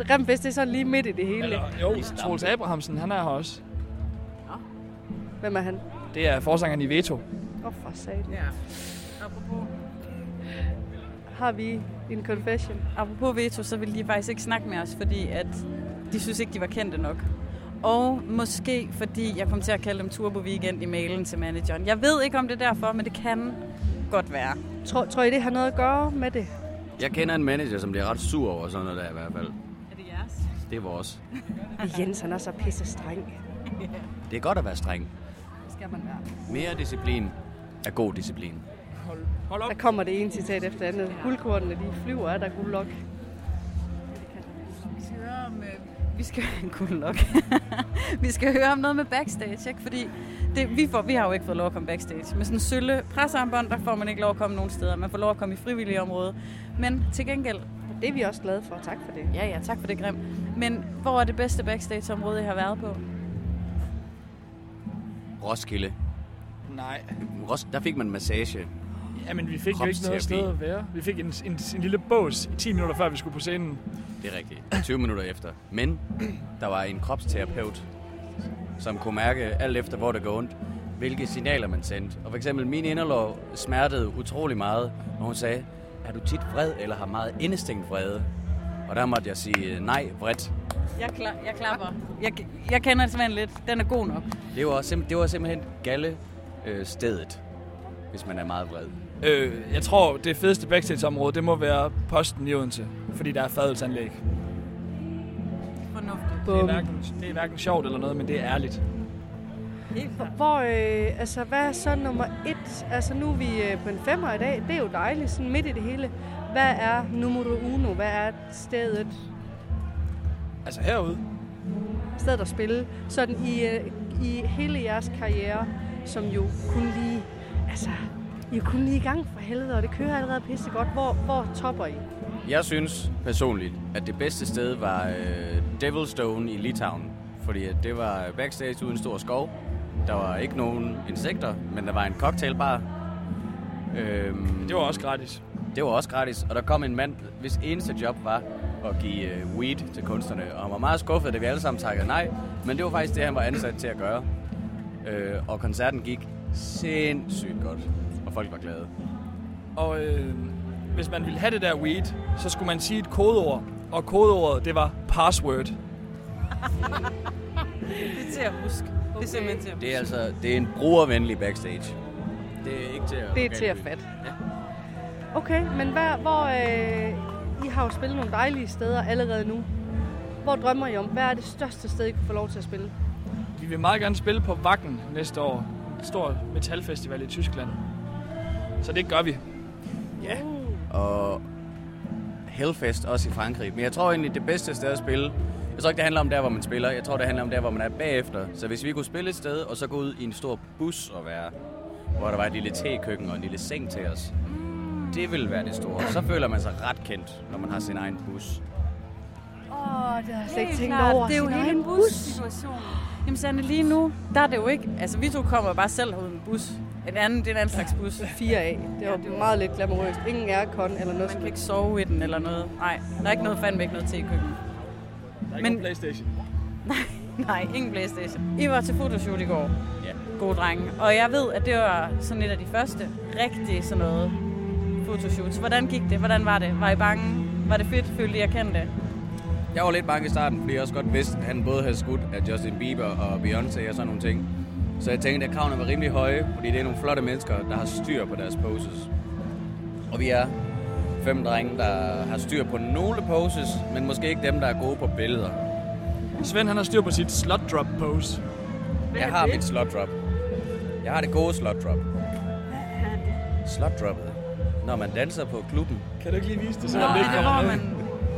Så Grimfest det er sådan lige midt i det hele. Eller, jo, Troels Abrahamsen, han er her også. Hvem er han? Det er forsangeren i Veto. Åh, oh, for satan. Ja. Apropos, Har vi en confession? apropos veto, så ville de faktisk ikke snakke med os, fordi at de synes ikke, de var kendte nok. Og måske fordi jeg kom til at kalde dem Turbo Weekend i mailen til manageren. Jeg ved ikke, om det er derfor, men det kan godt være. Tror, tror I, det har noget at gøre med det? Jeg kender en manager, som bliver ret sur over sådan noget der i hvert fald. Er det er vores. Jens, han er så pisse streng. Det er godt at være streng. Det skal man være. Mere disciplin er god disciplin. Hold, hold op. Der kommer det ene citat efter det andet. Guldkortene, de flyver af der guldlok. Vi skal høre om... Øh, vi skal *laughs* cool nok. vi skal høre om noget med backstage, ikke? Fordi det, vi, får, vi har jo ikke fået lov at komme backstage. Med sådan en sølle pressearmbånd, der får man ikke lov at komme nogen steder. Man får lov at komme i frivillige område. Men til gengæld... Det er vi også glade for. Tak for det. Ja, ja, tak for det, Grim. Men hvor er det bedste backstage-område, I har været på? Roskilde. Nej. Ros- der fik man massage. Jamen, vi fik jo ikke noget sted at være. Vi fik en, en, en lille bås i 10 minutter, før vi skulle på scenen. Det er rigtigt. 20 minutter efter. Men der var en kropsterapeut, som kunne mærke alt efter, hvor det går ondt, hvilke signaler man sendte. Og for eksempel min inderlov smertede utrolig meget, og hun sagde, er du tit vred, eller har meget indestængt vrede? Og der måtte jeg sige, øh, nej, vredt. Jeg, klar, jeg klapper. Jeg, jeg kender det simpelthen lidt. Den er god nok. Det var, simp- det var simpelthen galle øh, stedet, hvis man er meget vred. Øh, jeg tror, det fedeste backstage-område, det må være posten i Odense. Fordi der er fadelsanlæg. Fornuftigt. Det er, hverken, det er hverken sjovt eller noget, men det er ærligt. Hvor, øh, altså, hvad er så nummer et? Altså, nu er vi øh, på en femmer i dag. Det er jo dejligt, sådan midt i det hele. Hvad er nummer uno? Hvad er stedet, Altså herude. stedet at spille? Sådan i, øh, i hele jeres karriere, som jo kun lige... Altså, I er jo kun lige i gang for helvede, og det kører allerede pisse godt. Hvor, hvor topper I? Jeg synes personligt, at det bedste sted var øh, Devilstone i Litauen. Fordi at det var backstage uden stor skov. Der var ikke nogen insekter, men der var en cocktailbar. Øhm, Det var også gratis. Det var også gratis, og der kom en mand, hvis eneste job var at give øh, weed til kunstnerne. Og han var meget skuffet, da vi alle sammen takkede nej. Men det var faktisk det, han var ansat til at gøre. Øh, og koncerten gik sindssygt godt, og folk var glade. Og øh, hvis man ville have det der weed, så skulle man sige et kodeord. Og kodeordet, det var password. *laughs* Det er til at huske. Det er simpelthen til at huske. Det er altså det er en brugervenlig backstage. Det er ikke til at... Det er til at fatte. Okay, men hvad, hvor... Øh, I har jo spillet nogle dejlige steder allerede nu. Hvor drømmer I om? Hvad er det største sted, I kunne få lov til at spille? vi vil meget gerne spille på Wacken næste år. En stor metalfestival i Tyskland. Så det gør vi. Ja, og Hellfest også i Frankrig. Men jeg tror egentlig, det bedste sted at spille, jeg tror ikke, det handler om der, hvor man spiller. Jeg tror, det handler om der, hvor man er bagefter. Så hvis vi kunne spille et sted, og så gå ud i en stor bus og være, hvor der var et lille tekøkken og en lille seng til os. Det ville være det store. Så føler man sig ret kendt, når man har sin egen bus. Åh, oh, det har jeg slet ikke tænkt klart. over. Det er jo Sin hele en bus-situation. Jamen Sanne, lige nu, der er det jo ikke... Altså, vi to kommer bare selv ud en bus. En anden, det er en anden slags bus. 4A. Det var ja, meget lidt glamourøst. Ingen aircon eller noget. Man kan ikke sove i den eller noget. Nej, der er ikke noget fandme ikke noget til i køkkenet. Der er ikke Men- Playstation. *laughs* Nej, ingen Playstation. I var til fotoshoot i går. Ja. Gode drenge. Og jeg ved, at det var sådan et af de første rigtige sådan noget fotoshoots. Hvordan gik det? Hvordan var det? Var I bange? Var det fedt? Følte I, at kendte? Jeg var lidt bange i starten, fordi jeg også godt vidste, at han både havde skudt af Justin Bieber og Beyoncé og sådan nogle ting. Så jeg tænkte, at kravene var rimelig høje, fordi det er nogle flotte mennesker, der har styr på deres poses. Og vi er fem drenge, der har styr på nogle poses, men måske ikke dem, der er gode på billeder. Svend han har styr på sit slot drop pose. Jeg har mit slot drop. Jeg har det gode slot drop. Slot droppet. Når man danser på klubben. Kan du ikke lige vise det, Nå, selvom det er ikke det, kommer man...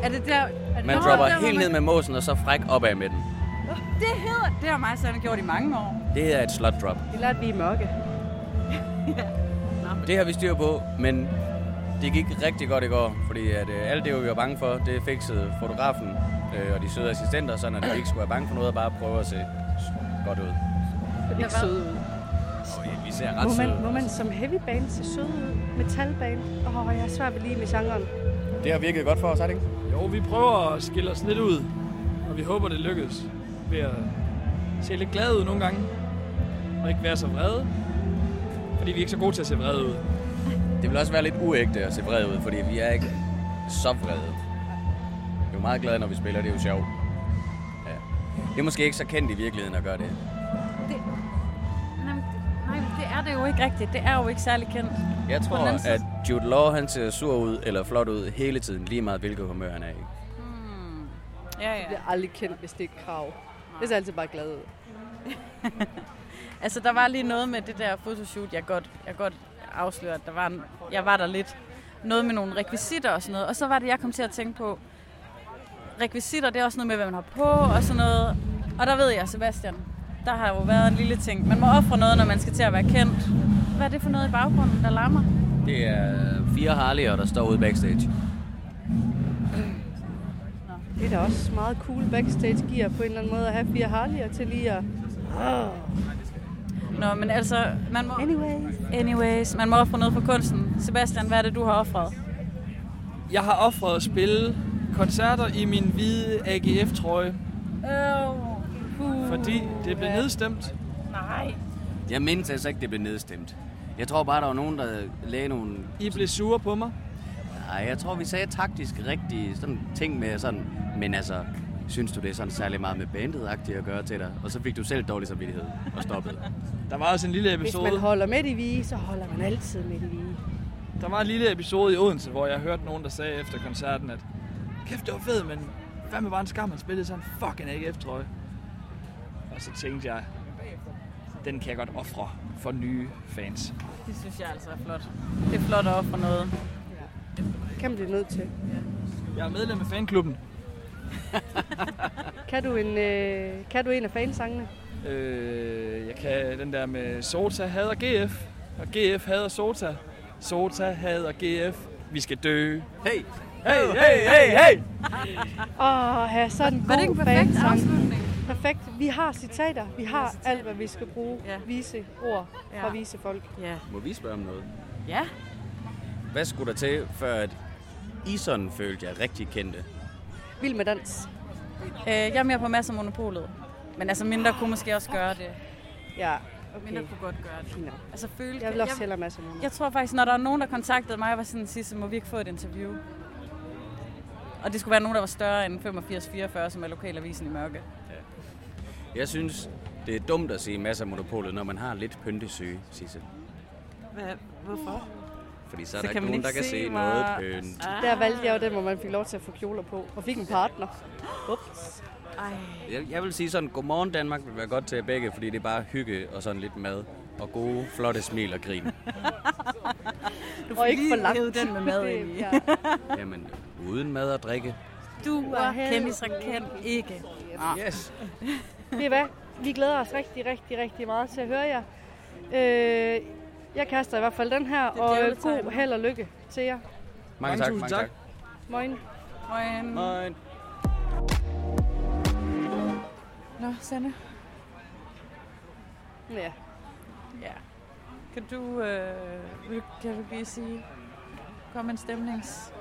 Er det der... Er det Man der, dropper der, helt man- ned med måsen, og så fræk opad med den. Det hedder... Det har mig Sanne gjort i mange år. Det er et slot drop. Det lærte vi i mørke. *laughs* Det har vi styr på, men det gik rigtig godt i går, fordi at, øh, alt det, vi var bange for, det fikset fotografen øh, og de søde assistenter, sådan at vi ikke skulle være bange for noget og bare prøve at se godt ud. Ikke søde ud. Vi ser Må ret søde man, må ud. man som heavy band se sød ud? Metalband? Åh, oh, jeg er svært ved lige med genren. Det har virket godt for os, har det ikke? Jo, vi prøver at skille os lidt ud, og vi håber, det lykkes ved at se lidt glade ud nogle gange, og ikke være så vrede, fordi vi er ikke så gode til at se vrede ud. Det vil også være lidt uægte at se vred ud, fordi vi er ikke så vrede. Vi er jo meget glade, når vi spiller, det er jo sjovt. Ja. Det er måske ikke så kendt i virkeligheden at gøre. Det... Det er det jo ikke rigtigt. Det er jo ikke særlig kendt. Jeg tror, side- at Jude Law han ser sur ud eller flot ud hele tiden, lige meget hvilket humør han er i. Hmm. Ja, Det ja. bliver aldrig kendt, hvis det er krav. Det ser altid bare glad ud. *laughs* Altså, der var lige noget med det der fotoshoot, jeg godt, jeg godt afslører, at der var en, jeg var der lidt noget med nogle rekvisitter og sådan noget. Og så var det, jeg kom til at tænke på, rekvisitter, det er også noget med, hvad man har på og sådan noget. Og der ved jeg, Sebastian, der har jo været en lille ting. Man må ofre noget, når man skal til at være kendt. Hvad er det for noget i baggrunden, der larmer? Det er fire Harley'er, der står ude backstage. Det er da også meget cool backstage gear på en eller anden måde at have fire Harley'er til lige at... Oh. Nå, men altså, man må... Anyways. Anyways, man må ofre noget for kunsten. Sebastian, hvad er det, du har offret? Jeg har offret at spille koncerter i min hvide AGF-trøje, Øh, fordi det blev nedstemt. Nej. Jeg mindes altså ikke, det blev nedstemt. Jeg tror bare, der var nogen, der lagde nogle... I blev sure på mig. Nej, jeg tror, vi sagde taktisk rigtige sådan ting med sådan... Men altså, synes du, det er sådan særlig meget med bandet at gøre til dig? Og så fik du selv dårlig samvittighed og stoppede. *laughs* Der var også en lille Hvis episode. man holder med i vige, så holder man altid med i vige. Der var en lille episode i Odense, hvor jeg hørte nogen, der sagde efter koncerten, at kæft, det var fedt, men hvad med bare en skam, han spillede sådan en fucking AGF-trøje. Og så tænkte jeg, den kan jeg godt ofre for nye fans. Det synes jeg altså er flot. Det er flot at ofre noget. Det kan man blive nødt til. Jeg er medlem af fanklubben. *laughs* Kan du en, øh, kan du en af fansangene? Øh, jeg kan den der med Sota hader GF, og GF hader Sota. Sota hader GF. Vi skal dø. Hey! Hey, hey, hey, hey! Åh, ja, så er den Var det ikke en god perfekt fansang. Perfekt. Vi har citater. Vi har citater. alt, hvad vi skal bruge. Ja. Vise ord fra Ja. vise folk. Ja. Må vi spørge om noget? Ja. Hvad skulle der til, før at I sådan følte jer rigtig kendte? Vild med dans. Øh, jeg er mere på masser af monopolet. Men altså mindre kunne måske også gøre det. Ja, Okay. Mindre kunne godt gøre det. Fint. Altså føle, Jeg vil også jeg, hellere masser af jeg tror faktisk, når der er nogen, der kontaktede mig, var sådan sidste, må vi ikke få et interview? Og det skulle være nogen, der var større end 85-44, som er lokalavisen i Mørke. Jeg synes, det er dumt at sige masser af monopolet, når man har lidt pyntesyge, Sisse. Hvad? Hvorfor? Fordi så er Så der kan ikke nogen, der kan se se mig. noget pynt. Der valgte jeg jo den, hvor man fik lov til at få kjoler på. Og fik en partner. Ups. Jeg, jeg vil sige sådan, godmorgen Danmark vil være godt til begge, fordi det er bare hygge og sådan lidt mad. Og gode, flotte smil og grin. *laughs* du får ikke for langt den med mad *laughs* ind i. *laughs* Jamen, uden mad og drikke. Du er Kendis kan ikke. Ah. Yes. Ved I hvad? Vi glæder os rigtig, rigtig, rigtig meget til at høre jer. Øh, jeg kaster i hvert fald den her, og god held og lykke til jer. Mange, mange tak, mange tak. tak. Moin. Moin. Moin. Nå, Sanne. Ja. Ja. Kan du, øh, kan du lige sige, kom en stemnings...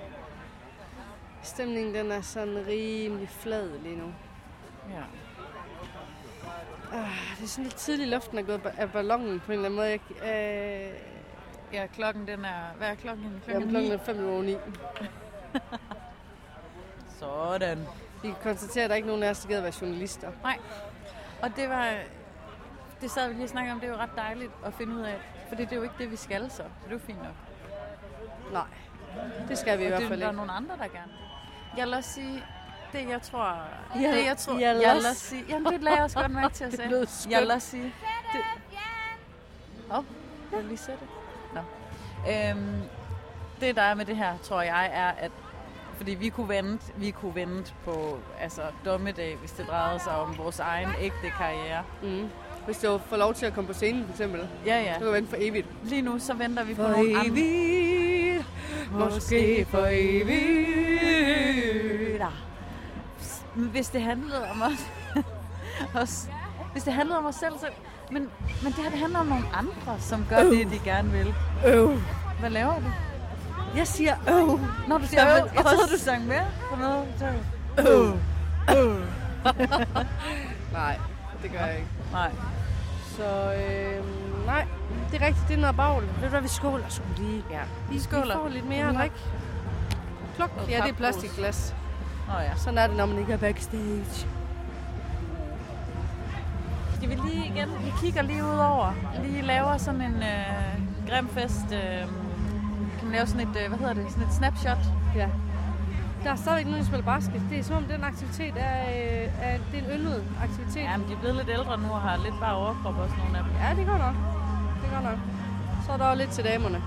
Stemningen den er sådan rimelig flad lige nu. Ja. Ah, det er sådan lidt tidligt, luften er gået af ballonen på en eller anden måde. Jeg, øh... Ja, klokken den er... Hvad er klokken? Klokken, ja, klokken er 5 over 9. Sådan. Vi kan konstatere, at der er ikke nogen af os, der gider være journalister. Nej. Og det var... Det sad vi lige og snakkede om, det er jo ret dejligt at finde ud af. For det er jo ikke det, vi skal så. Så det er jo fint nok. Nej, det skal vi og i hvert fald ikke. Der er nogle andre, der gerne. Jeg vil også sige, det jeg tror... Ja, det jeg tror... Jeg sige... Jamen, det lader jeg også godt mærke til at *laughs* sige. Jeg. Det... Åh, oh, jeg vil lige sætte Nå. Øhm, det der er med det her, tror jeg, er, at fordi vi kunne vente, vi kunne vente på altså, dommedag, hvis det drejede sig om vores egen ægte karriere. Mm. Hvis du får lov til at komme på scenen, for eksempel. Ja, ja. Så kan du vente for evigt. Lige nu, så venter vi for på nogle andre. evigt. Måske for evigt. Hvis det handlede om os, *laughs* os hvis det handlede om os selv, så... Men, men det her, det handler om nogle andre, som gør øh. det, de gerne vil. Øh. Hvad laver du? Jeg siger øh. Når du siger øh. Jeg troede, du sang mere på noget. Øh. Øh. nej, det gør jeg ikke. Nej. Så øh, nej, det er rigtigt, det er noget bagl. Ved du hvad, vi skåler sgu lige. Ja. Vi, skåler. vi får lidt mere at drikke. Klok. Ja, det er plastikglas. Oh, ja. Sådan er det, når man ikke er backstage. Skal vi lige igen, vi kigger lige ud over, lige laver sådan en øh, grim fest, øh, kan man lave sådan et, øh, hvad hedder det, sådan et snapshot? Ja. Der er stadigvæk nogen, der spiller basket. Det er som om, den aktivitet er, øh, er, det er en yndet aktivitet. Ja, men de er blevet lidt ældre nu og har lidt bare overkrop også, nogle af dem. Ja, det går nok. Det går nok. Så er der jo lidt til damerne.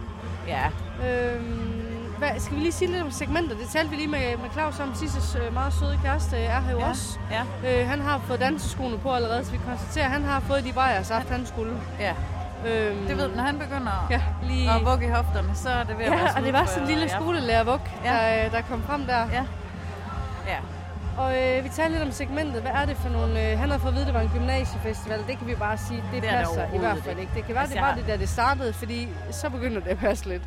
Ja. Øhm, hvad, skal vi lige sige lidt om segmenter? Det talte vi lige med, med Claus om. Sisses øh, meget søde kæreste er her jo ja. også. Ja. Øh, han har fået danseskoene på allerede, så vi konstaterer, at han har fået de saft, han skulle. Ja. Øhm, det ved når han begynder ja, lige... at vugge i hofterne, så er det ved at ja, være og det var sådan en lille skolelærer ja. der, der kom frem der. Ja. ja. Og øh, vi talte lidt om segmentet. Hvad er det for nogle... Øh, han har fået at vide, at det var en gymnasiefestival. Det kan vi bare sige, det, det passer i hvert fald ikke. Det kan være, altså, det var det, der det startede, fordi så begynder det at passe lidt.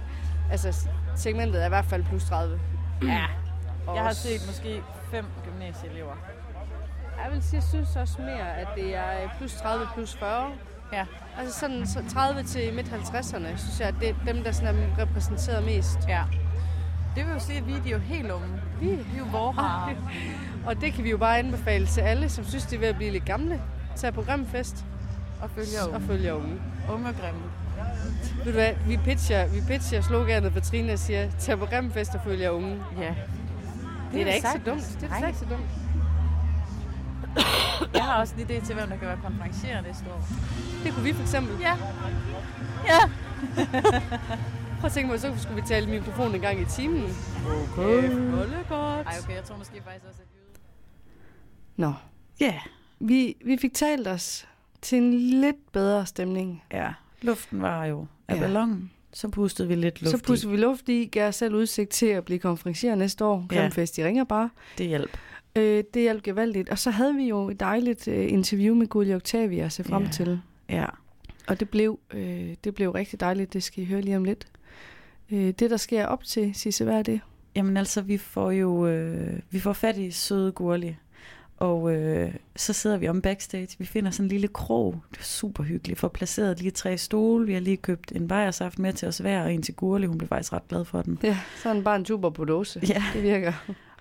Altså, segmentet er i hvert fald plus 30. Ja. Jeg har set måske fem gymnasieelever. Jeg vil sige, jeg synes også mere, at det er plus 30 plus 40. Ja. Altså sådan 30 til midt 50'erne, synes jeg, at det er dem, der sådan er repræsenteret mest. Ja. Det vil jo sige, at vi er jo helt unge. Vi, vi er jo vorhar. *laughs* og det kan vi jo bare anbefale til alle, som synes, det er ved at blive lidt gamle. Tag på Grimfest. Og følger unge. Og følger unge. Unge og grimme. Ved du hvad, vi pitcher, vi pitcher sloganet for Trine siger, tag på Grimfest og følger unge. Ja. Det, det er da ikke så dumt. Det er da ikke så dumt. Jeg har også en idé til, hvem der kan være konferencier næste år. Det kunne vi for eksempel. Ja. Ja. *laughs* Prøv at tænke mig, så skulle vi tale mikrofonen en gang i timen. Okay. Bolle godt. Ej, okay, jeg tror måske faktisk også, at vi... Nå. Ja. Yeah. Vi, vi fik talt os til en lidt bedre stemning. Ja, luften var jo af ja. ballonen. Så pustede vi lidt luft Så pustede i. vi luft i, gav selv udsigt til at blive konferencier næste år. Grimfest ja. i ringer bare. Det hjalp. Øh, det hjalp gevaldigt. Og så havde vi jo et dejligt øh, interview med Gulli Octavia at se frem ja. til. Ja. Og det blev, øh, det blev rigtig dejligt. Det skal I høre lige om lidt. Øh, det, der sker op til, Sisse, hvad er det? Jamen altså, vi får jo øh, vi får fat i søde Gurli. Og øh, så sidder vi om backstage. Vi finder sådan en lille krog. Det er super hyggeligt. Får placeret lige tre stole. Vi har lige købt en bajersaft med til os hver, og en til Gurli. Hun blev faktisk ret glad for den. Ja, sådan bare en tuber på dåse. Ja. Det virker.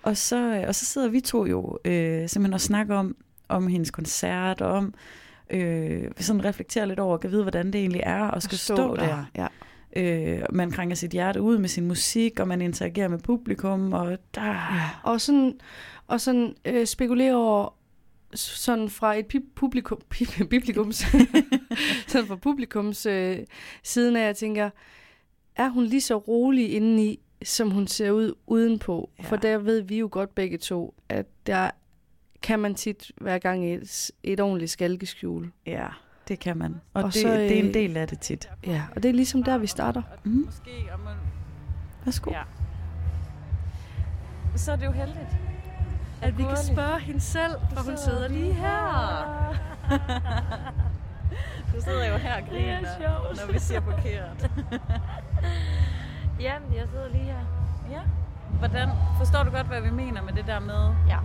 Og så, og så sidder vi to jo øh, simpelthen og snakker om, om hendes koncert, og om øh, sådan reflekterer lidt over, kan vide, hvordan det egentlig er at skal stå, stå der. der. Ja. Øh, man krænger sit hjerte ud med sin musik, og man interagerer med publikum, og der... Ja. Og sådan, og sådan øh, spekulerer over, sådan fra et publikum, *laughs* publikums, *laughs* sådan fra publikums øh, siden af, jeg tænker, er hun lige så rolig indeni, som hun ser ud udenpå? Ja. For der ved vi jo godt begge to, at der kan man tit hver gang et, et ordentligt skalkeskjul. Ja, det kan man. Og, og det, så, det er en øh, del af det tit. Ja, og det er ligesom der, vi starter. Mm. Måske om man... Værsgo. Ja. Så er det jo heldigt, at vi kan spørge hende selv, for hun sidder lige her. *laughs* du sidder jo her og griner, når vi siger forkert. *laughs* Jamen, jeg sidder lige her. Ja. Hvordan, forstår du godt, hvad vi mener med det der med? Ja.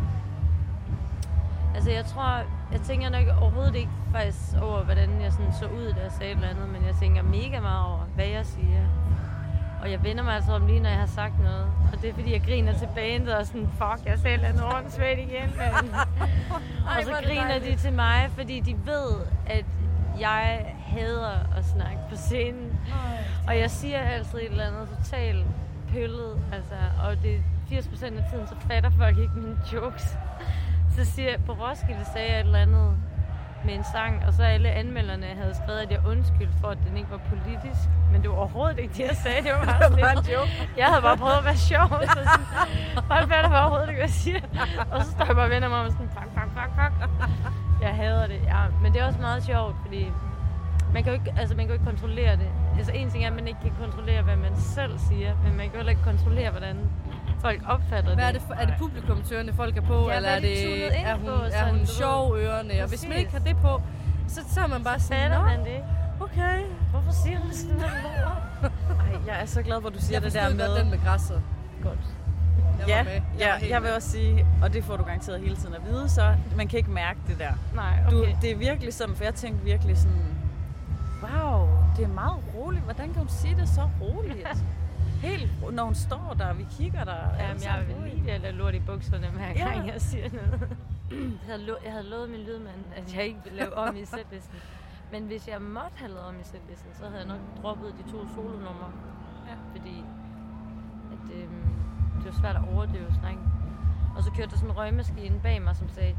Altså, jeg tror, jeg tænker nok overhovedet ikke faktisk over, hvordan jeg sådan så ud, da jeg sagde et eller andet, men jeg tænker mega meget over, hvad jeg siger. Og jeg vender mig altså om lige, når jeg har sagt noget. Og det er, fordi jeg griner til bandet og sådan, fuck, jeg selv *laughs* er noget åndssvagt igen. Men... og så griner de til mig, fordi de ved, at jeg hader at snakke på scenen. Og jeg siger altid et eller andet totalt pøllet. Altså, og det 80% af tiden, så fatter folk ikke mine jokes. Så siger jeg, på Roskilde sagde jeg et eller andet med en sang, og så alle anmelderne havde skrevet, at jeg undskyld for, at den ikke var politisk. Men det var overhovedet ikke det, jeg sagde. Det var *laughs* bare sådan en joke. Jeg havde bare prøvet at være sjov. Så sådan, hold fatter for overhovedet ikke, hvad jeg siger. Og så står jeg bare og vender mig om sådan, fuck, fuck, fuck, fuck. Jeg hader det, ja. Men det er også meget sjovt, fordi man kan jo ikke, altså, man kan jo ikke kontrollere det. Altså en ting er, at man ikke kan kontrollere, hvad man selv siger, men man kan jo heller ikke kontrollere, hvordan folk opfatter Hvad er det? For, er det publikumsørende, folk er på, ja, eller er, det, er hun, på, er hun sjov ørerne? Og hvis man ikke har det på, så, så er man bare sådan, Nå, man det okay. Hvorfor siger du sådan noget *laughs* Ej, jeg er så glad, hvor du siger jeg det der med... Jeg den med græsset. Godt. Jeg ja, med. Jeg, ja, jeg vil også sige, og det får du garanteret hele tiden at vide, så man kan ikke mærke det der. Nej, okay. Du, det er virkelig sådan, for jeg tænkte virkelig sådan, wow, det er meget roligt. Hvordan kan hun sige det så roligt? Helt, når hun står der, og vi kigger der. Jamen, jeg vil lige lade lort i bukserne hver gang, ja. jeg siger noget. jeg, havde lo- jeg havde lovet min lydmand, at jeg ikke ville lave om i sætlisten. Men hvis jeg måtte have lavet om i sætlisten, så havde jeg nok droppet de to solonumre. Ja. Fordi at, øhm, det var svært at overdøve snakken. Og så kørte der sådan en røgmaskine bag mig, som sagde...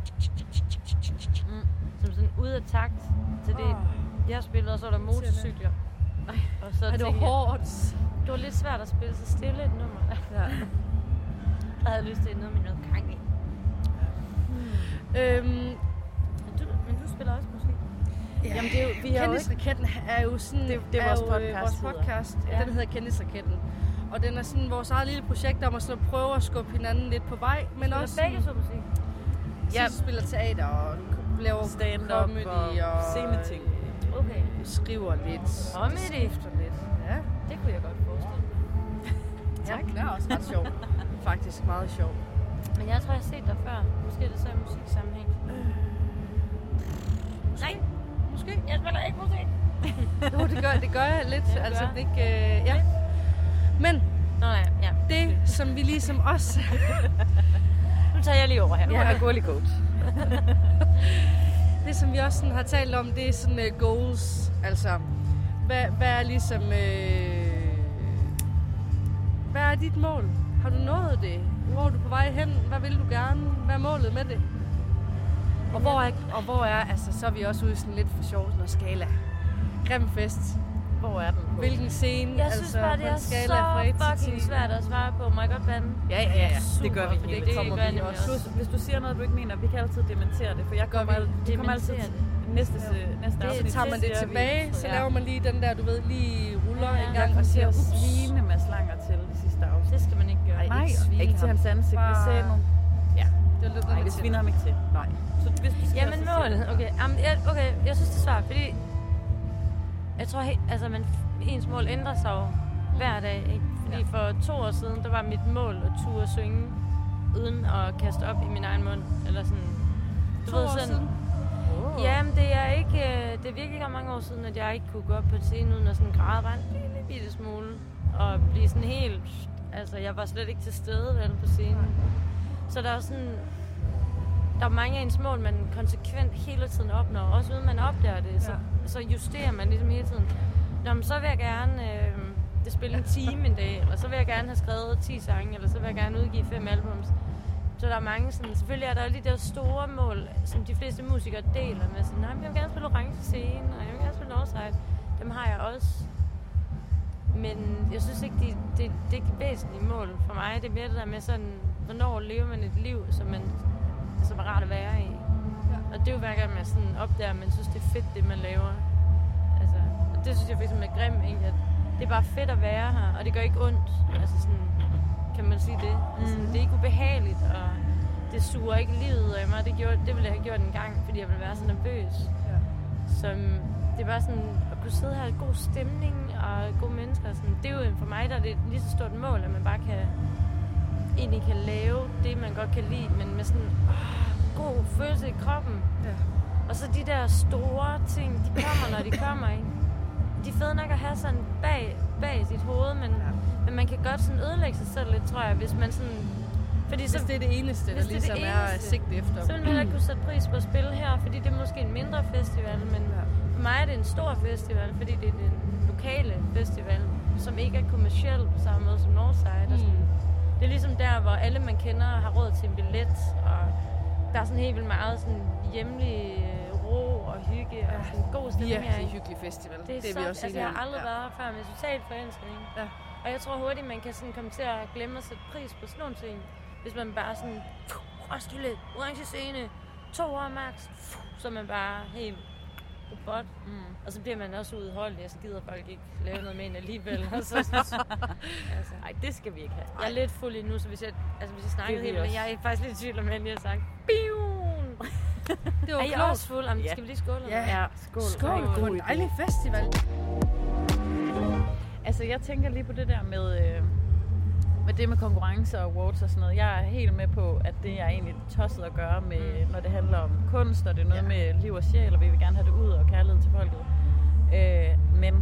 Mm, som sådan ud af takt til det, jeg spillede, og så var der motorcykler. Og så Ej, det var hårdt. Det var lidt svært at spille så stille et nummer. Ja. *laughs* jeg havde lyst til noget med noget gang i. Hmm. Øhm, men, du, men du spiller også musik? Ja. Jamen, det er jo, vi er Kendisraketten er jo sådan... Det, det er vores podcast. Øh, vores podcast. Ja. Den hedder Kendisraketten. Og den er sådan vores eget lille projekt om at sådan prøve at skubbe hinanden lidt på vej. Men spiller også begge så musik? Ja. spiller teater og laver stand-up og, og sceneting. Okay. Skriver lidt. Comedy. lidt. Ja. Det kunne jeg godt forestille *laughs* Ja, det er også ret sjovt. *laughs* Faktisk meget sjovt. Men jeg tror, jeg har set dig før. Måske er det så i musiksammenhæng. Øh. Nej. Måske. Jeg spiller ikke musik. *laughs* jo, det gør, det gør jeg lidt. Ja, altså, det ikke, øh, ja. Men Nå, ja, ja. det, som vi ligesom også... nu tager jeg lige over her. Ja. er jeg coach det, som vi også sådan har talt om, det er sådan uh, goals. Altså, hvad, hvad er ligesom... Uh, hvad er dit mål? Har du nået det? Hvor er du på vej hen? Hvad vil du gerne? Hvad er målet med det? Og hvor er, og hvor er altså, så er vi også ude i sådan lidt for sjov sådan skala. Grim fest. Hvor er den på? Hvilken scene? Jeg altså, synes bare, det er så fucking svært at svare på. Må jeg godt bande? Ja, ja, ja. Super, det gør vi hele. Det, det kommer vi også. også. Hvis du siger noget, du ikke mener, vi kan altid dementere det. For jeg kommer, det kommer altid det. næste, næste det, afsnit. Tager man det tilbage, vi, så ja. laver man lige den der, du ved, lige ruller ja, en gang og siger, svine med slanger til det sidste afsnit. Det skal man ikke gøre. Nej, ikke, ikke til hans ansigt. Vi sagde nogle... Ja. Det er lidt Nej, vi sviner ham ikke til. Nej. Så hvis du Jamen målet, okay. Jamen, jeg, okay, jeg synes det er svært, fordi jeg tror, altså, man, ens mål ændrer sig jo hver dag. Ikke? Fordi ja. for to år siden, der var mit mål at turde synge, uden at kaste op i min egen mund. Eller sådan, du to ved, sådan, år siden? Oh. Jamen, det er ikke, øh, det er virkelig ikke mange år siden, at jeg ikke kunne gå op på scenen uden at sådan græde bare en lille bitte smule. Og blive sådan helt, altså jeg var slet ikke til stede vel på scenen. Så der er sådan, der er mange af ens mål, man konsekvent hele tiden opnår. Også uden man opdager det, så, ja. så justerer man ligesom hele tiden. Nå, men så vil jeg gerne øh, det spille en time en dag, eller så vil jeg gerne have skrevet 10 sange, eller så vil jeg gerne udgive fem albums. Så der er mange sådan, selvfølgelig er der lige de der store mål, som de fleste musikere deler med sådan, nej, jeg vil gerne spille orange scene, og jeg vil gerne spille Northside. Dem har jeg også. Men jeg synes ikke, det, det, det er væsentlige mål for mig. Det er mere det der med sådan, hvornår lever man et liv, som, man, som er rart at være i. Ja. Og det er jo hver gang, man sådan opdager, at man synes, det er fedt, det man laver. Altså, og det synes jeg for med Grim, ikke? at det er bare fedt at være her, og det gør ikke ondt. Altså sådan, kan man sige det. Altså, mm. Det er ikke ubehageligt, og det suger ikke livet af mig. Det, gjorde, det ville jeg have gjort en gang, fordi jeg ville være så nervøs. Ja. Som, det er bare sådan, at kunne sidde her i god stemning og gode mennesker. Sådan, det er jo for mig, der er det et lige så stort mål, at man bare kan egentlig kan lave det, man godt kan lide, men med sådan åh, god følelse i kroppen. Ja. Og så de der store ting, de kommer, når de kommer, ikke? De er fede nok at have sådan bag, bag sit hoved, men, ja. men man kan godt sådan ødelægge sig selv lidt, tror jeg, hvis man sådan fordi så, hvis det er det eneste, der ligesom det er, det er sigt efter. Så vil man heller kunne sætte pris på at spille her, fordi det er måske en mindre festival, men ja. for mig er det en stor festival, fordi det er den lokale festival, som ikke er kommersiel på samme måde som Northside. Mm. Og sådan. Det er ligesom der, hvor alle man kender har råd til en billet, og der er sådan helt vildt meget sådan hjemlig øh, ro og hygge ja. og sådan god stemning. Virkelig hyggelig festival. Det er, det er så, vi også altså, jeg har aldrig ja. været her før med totalt forelskning. Ja. Og jeg tror hurtigt, man kan sådan komme til at glemme at sætte pris på sådan nogle ting. Hvis man bare sådan, Roskilde, orange scene, to år max, så er man bare helt robot. Mm. Og så bliver man også udholdelig, og så gider folk ikke lave noget med en alligevel. *laughs* og så, *laughs* altså, Ej, det skal vi ikke have. Jeg er lidt fuld nu, så hvis jeg, altså, hvis jeg snakker helt, men jeg er faktisk lidt i tvivl om, at jeg har sagt, Biun! *laughs* det var er I også fuld? Jamen, ja. Skal vi lige skåle? Ja, ja skål. Skål på en dejlig festival. Altså, jeg tænker lige på det der med... Øh, med det med konkurrence og awards og sådan noget, jeg er helt med på, at det er egentlig tosset at gøre, med, mm. når det handler om kunst, og det er noget ja. med liv og sjæl, og vi vil gerne have det ud og kærlighed til folket. Øh, men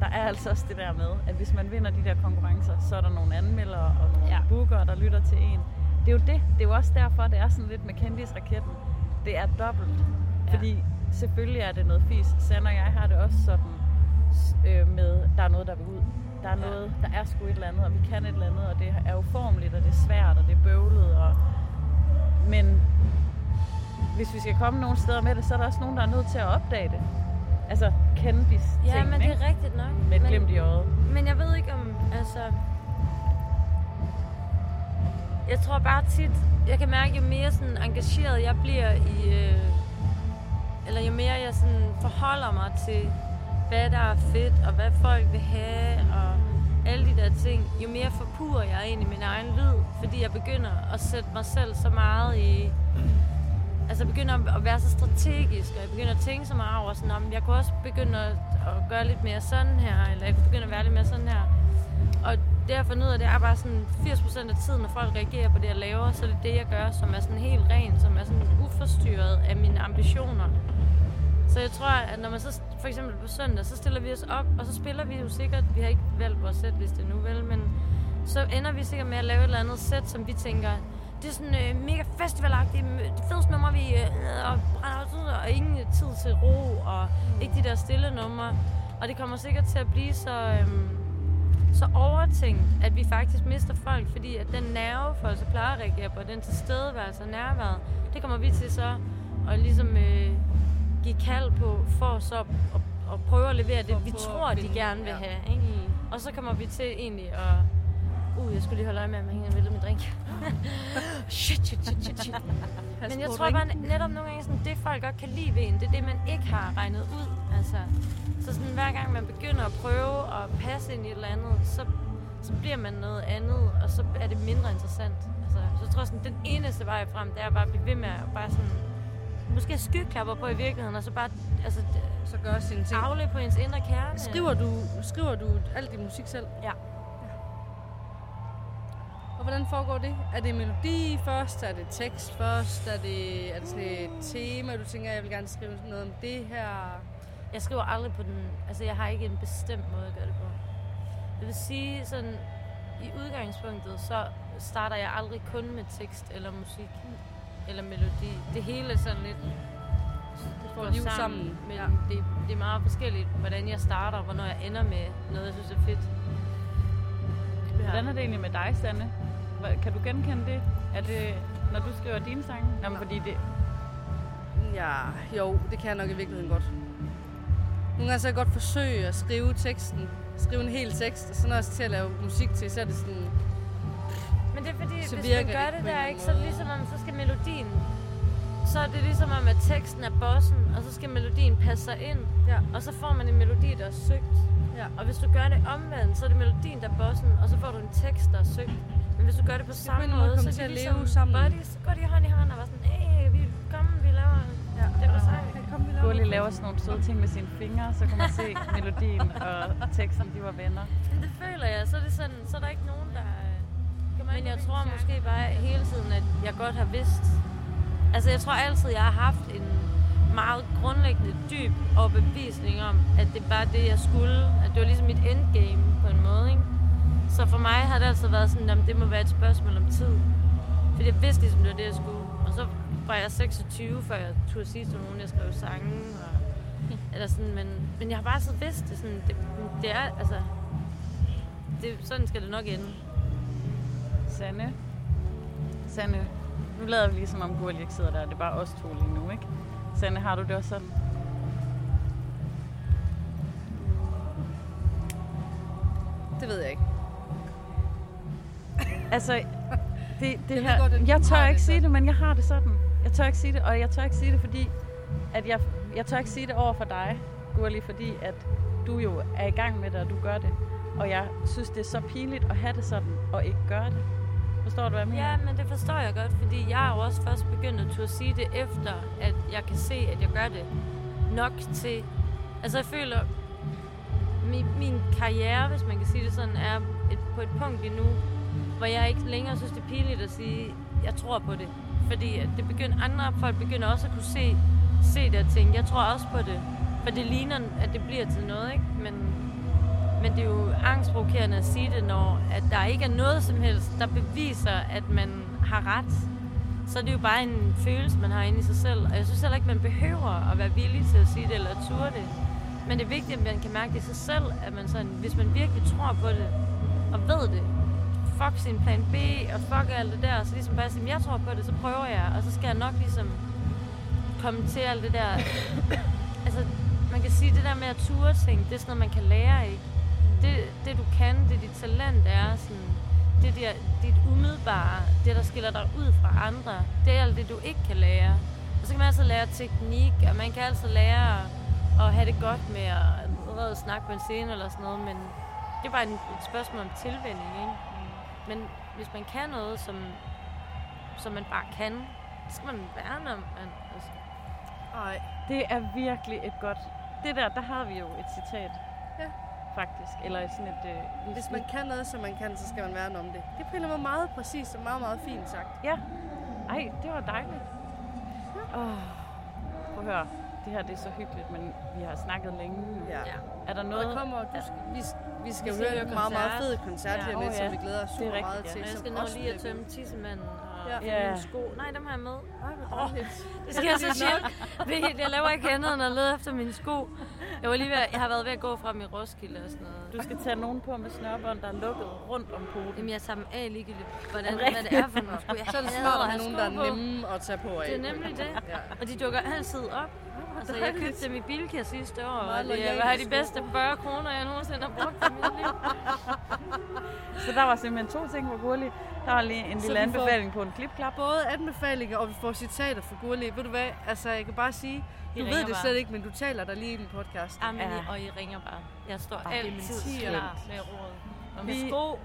der er altså også det der med, at hvis man vinder de der konkurrencer, så er der nogle anmeldere og nogle ja. bookere, der lytter til en. Det er jo det. Det er jo også derfor, det er sådan lidt med kendisraketten. Det er dobbelt. Ja. Fordi selvfølgelig er det noget fis. Sand og jeg har det også sådan øh, med, der er noget, der vil ud der er noget, der er sgu et eller andet, og vi kan et eller andet, og det er uformeligt, og det er svært, og det er bøvlet, og... men hvis vi skal komme nogle steder med det, så er der også nogen, der er nødt til at opdage det. Altså, kende de ting, Ja, men det er rigtigt nok. Med et glimt i øjet. Men jeg ved ikke om, altså... Jeg tror bare tit, jeg kan mærke, jo mere sådan engageret jeg bliver i... Øh, eller jo mere jeg sådan forholder mig til hvad der er fedt, og hvad folk vil have, og alle de der ting, jo mere forpurer jeg ind i min egen lyd, fordi jeg begynder at sætte mig selv så meget i... Altså jeg begynder at være så strategisk, og jeg begynder at tænke så meget over sådan, om jeg kunne også begynde at, at gøre lidt mere sådan her, eller jeg kunne begynde at være lidt mere sådan her. Og det jeg fundet ud af, det er bare sådan 80% af tiden, når folk reagerer på det, jeg laver, så er det det, jeg gør, som er sådan helt ren, som er sådan uforstyrret af mine ambitioner. Så jeg tror, at når man så for eksempel på søndag, så stiller vi os op, og så spiller vi jo sikkert, vi har ikke valgt vores sætliste nu vel, men så ender vi sikkert med at lave et eller andet sæt, som vi tænker, det er sådan øh, mega festivalagtigt, det fedeste nummer, vi øh, og brænder ud, og ingen tid til ro, og mm. ikke de der stille numre. Og det kommer sikkert til at blive så, øh, så overtænkt, at vi faktisk mister folk, fordi at den nerve for os at plejer at reagere på, den tilstedeværelse og nærværet, det kommer vi til så at ligesom øh, give kald på, for så at, at, prøve at levere det, vi tror, de gerne vil have. Ikke? Mm. Og så kommer vi til egentlig at... Uh, jeg skulle lige holde øje med, at man vælter min drink. *laughs* shit, shit, shit, shit, shit. Men jeg tror bare netop nogle gange, sådan, det folk godt kan lide ved en, det er det, man ikke har regnet ud. Altså, så sådan, hver gang man begynder at prøve at passe ind i et eller andet, så, så bliver man noget andet, og så er det mindre interessant. Altså, så jeg tror sådan, den eneste vej frem, det er bare at blive ved med at bare sådan måske skyklapper på i virkeligheden, og så bare altså, så gør sin ting. afle på ens indre kerne. Skriver du, skriver du alt din musik selv? Ja. Og hvordan foregår det? Er det melodi først? Er det tekst først? Er det, er det sådan et tema, du tænker, jeg vil gerne skrive noget om det her? Jeg skriver aldrig på den... Altså, jeg har ikke en bestemt måde at gøre det på. Det vil sige, sådan... I udgangspunktet, så starter jeg aldrig kun med tekst eller musik eller melodi. Det hele er sådan lidt det får liv sammen, sammen. men ja. det, det er meget forskelligt, hvordan jeg starter, og hvornår jeg ender med noget, jeg synes er fedt. Ja. Hvordan er det egentlig med dig, Sanne? Kan du genkende det? Er det når du skriver dine sange? Jamen, fordi det... Ja, jo, det kan jeg nok i virkeligheden godt. Nogle gange så jeg godt forsøge at skrive teksten, skrive en hel tekst, og så når jeg skal til at lave musik til, så er det sådan... Men det er fordi, så hvis man gør det, det der, ikke, så er det ligesom om, så skal melodien så er det ligesom om, at teksten er bossen, og så skal melodien passe sig ind. Ja. Og så får man en melodi, der er søgt. Ja. Og hvis du gør det omvendt, så er det melodien, der er bossen, og så får du en tekst, der er søgt. Men hvis du gør det på Så samme måde så til er at det leve ligesom sammen. buddies, så går de hånd i hånd og var sådan, hey, vi, kom, vi laver Ja. det var sejt. Gurli laver sådan nogle søde ting med sine fingre, så kan man se *laughs* melodien og teksten, de var venner. Men det føler jeg, så er, det sådan, så er der ikke nogen, der... Men jeg tror måske bare hele tiden, at jeg godt har vidst... Altså jeg tror altid, jeg har haft en meget grundlæggende dyb overbevisning om, at det var det, jeg skulle. At det var ligesom mit endgame på en måde, ikke? Så for mig har det altid været sådan, at det må være et spørgsmål om tid. Fordi jeg vidste ligesom, det var det, jeg skulle. Og så var jeg 26, før jeg turde sige til nogen, jeg skrev sange. Og, eller sådan, men, men jeg har bare så vidst det. Sådan, det, det er, altså... Det, sådan skal det nok ende. Sanne. Sanne, nu lader vi lige som om Gurli ikke sidder der. Det er bare os to lige nu, ikke? Sanne, har du det også sådan? Det ved jeg ikke. *laughs* Altså, det, det ved her, godt, jeg tør ikke det sige det, men jeg har det sådan. Jeg tør ikke sige det, og jeg tør ikke sige det, fordi at jeg, jeg tør ikke sige det over for dig, Gurli, fordi at du jo er i gang med det, og du gør det. Og jeg synes, det er så pinligt at have det sådan, og ikke gøre det. Forstår du, hvad jeg mener? Ja, men det forstår jeg godt, fordi jeg har jo også først begyndt at turde sige det efter, at jeg kan se, at jeg gør det nok til... Altså jeg føler, min, min karriere, hvis man kan sige det sådan, er et, på et punkt lige nu, hvor jeg ikke længere synes, det er pinligt at sige, jeg tror på det. Fordi at det begynder, andre folk begynder også at kunne se, se det og tænke, jeg tror også på det. For det ligner, at det bliver til noget, ikke? Men, men det er jo angstprovokerende at sige det, når at der ikke er noget som helst, der beviser, at man har ret. Så er det jo bare en følelse, man har inde i sig selv. Og jeg synes heller ikke, man behøver at være villig til at sige det eller at ture det. Men det er vigtigt, at man kan mærke det i sig selv, at man sådan, hvis man virkelig tror på det og ved det, fuck sin plan B og fuck alt det der, så ligesom bare sige, jeg tror på det, så prøver jeg, og så skal jeg nok ligesom komme til alt det der. *coughs* altså, man kan sige, det der med at ture ting, det er sådan noget, man kan lære, ikke? Det, det du kan, det dit talent er, sådan, det der, dit umiddelbare, det der skiller dig ud fra andre, det er alt det, du ikke kan lære. Og så kan man altid lære teknik, og man kan altid lære at, have det godt med at, at snakke på en scene eller sådan noget, men det er bare et, spørgsmål om tilvænning, ikke? Men hvis man kan noget, som, som man bare kan, så skal man værne om. Man, altså. Nej. Det er virkelig et godt... Det der, der havde vi jo et citat. Ja. Faktisk. Eller sådan et... Øh, Hvis man kan noget, som man kan, så skal man værne om det. Det er på en eller anden måde meget præcist og meget, meget fint sagt. Ja. Ej, det var dejligt. Åh, oh, prøv at høre. Det her det er så hyggeligt, men vi har snakket længe nu. Ja. Er der Og noget... der kommer, du skal, vi, vi skal Vi jo høre en meget, meget fed koncert Ja. her Åh, som ja. vi glæder os er super rigtigt, meget ja. til. Og jeg som skal nå også lige at tømme tissemanden og Ja. Ja. mine sko. Nej, dem har jeg med. Ej, hvor dejligt. Det skal jeg så *laughs* sjældent. Jeg laver ikke andet end at lede efter mine sko. Jeg, var lige ved, jeg har været ved at gå frem i Roskilde og sådan noget. Du skal tage nogen på med snørbånd, der er lukket rundt om poten. Jamen, jeg tager dem af ligegyldigt, hvordan, det hvad det er for nogle sko. Jeg Så det hader smart at have nogen, der er nemme at tage på af. Det er nemlig det. Ja. Og de dukker altid op. Altså, jeg købte dem i Bilka sidste år, og det loyale var de bedste 40 kroner, jeg nogensinde har brugt i mit liv. *laughs* Så der var simpelthen to ting på Gurli. Der var lige en lille anbefaling på en klipklap. Både anbefalinger, og vi får citater fra Gurli. Ved du hvad? Altså, jeg kan bare sige, I du ved det bare. slet ikke, men du taler der lige i min podcast. Jamen, Ja. I, og I ringer bare. Jeg står er altid klar med råd. Om Vi- sko,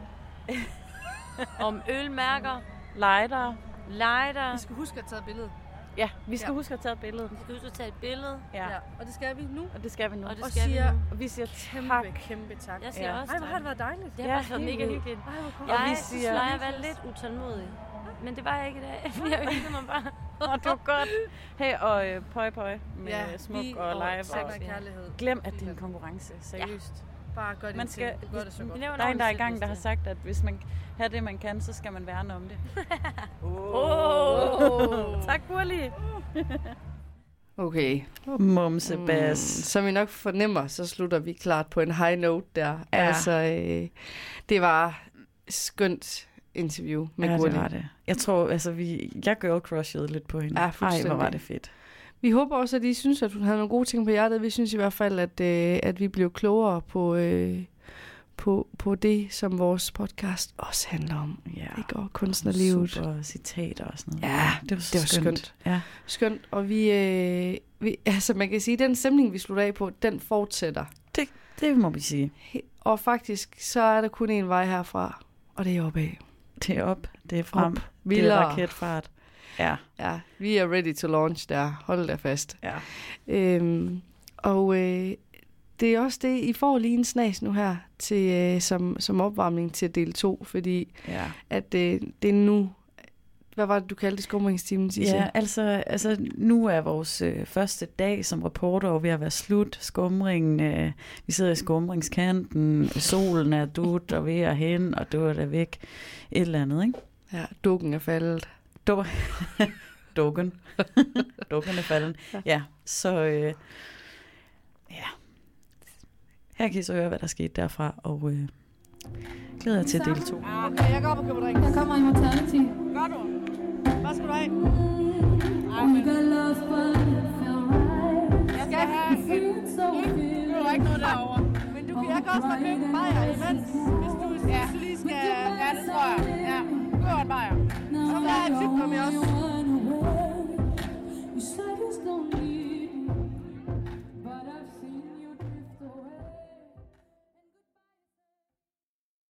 *laughs* om ølmærker, Lighter. lighter. Vi skal huske at tage et billede. Ja, vi skal Ja. huske at tage et billede. Vi skal huske at tage et billede. Ja, Ja. Og det skal vi nu. og det skal vi nu. Og det Og skal vi siger nu. Og vi siger kæmpe, tak. kæmpe tak. Jeg siger Ja. også Ej, hvor har det været dejligt. Det har Ja, været mega hyggeligt. Ej, hvor godt. Og Jeg vi jeg har været lidt utålmodig. Men det var jeg ikke i dag. Jeg hyggede mig bare. Og det var godt. Hey, og øh, pøj pøj med Ja, smuk vi og live. sex Og og kærlighed. glem, at det er en konkurrence. Seriøst. Bare gør det Man skal, Du gør det så godt. Der er en, der er i gang, der har sagt, at hvis man har det, man kan, så skal man værne om det. *laughs* Oh. Tak, Gurli. Okay. Mumsebas. Mm, som I nok fornemmer, så slutter vi klart på en high note der. Ja. Altså, øh, det var skønt interview med ja, Gurli. det var det. Jeg tror, altså, vi, jeg gør crushet lidt på hende. Ja, Ej, hvor var det fedt. Vi håber også, at I synes, at hun havde nogle gode ting på hjertet. Vi synes i hvert fald, at, øh, at vi blev klogere på, øh, på, på det, som vores podcast også handler om. Ja. Ikke? Og kunstnerlivet. Super citater og sådan noget. Ja, det var, så det var skønt. skønt. Ja. Skønt. Og vi, øh, vi, altså man kan sige, den stemning, vi slutter af på, den fortsætter. Det, det må vi sige. Og faktisk, så er der kun en vej herfra, og det er opad. Det er op, det er frem, Op. det er raketfart. Ja. Ja, vi er ready to launch der. Hold da fast. Ja. Øhm, og øh, det er også det, I får lige en snas nu her til, øh, som, som opvarmning til del 2, fordi Ja. at øh, det er nu... Hvad var det, du kaldte skumringstimen, Sisse? Ja, altså, altså nu er vores øh, første dag som reporter og ved at være slut. Skumringen, øh, vi sidder i skumringskanten, solen er dut og ved at hen, og du er der væk. Et eller andet, ikke? Ja, dukken er faldet. Du- *laughs* Dukken. Dukken er falden. Ja. Ja, så øh, ja. Her kan I så høre, hvad der skete derfra, og øh, Glæder jeg til at dele to. Ja, jeg går op og køber drink. Der kommer en mortality. Gør du? Hvad skal du have? Jeg skal have en drink. Nu er ikke noget derovre. Men du kan jeg kan også bare købe en bajer imens, hvis du ja. lige skal... Ja, det tror jeg. Ja, køber en bajer. Så der er et tip på mig også. You said you still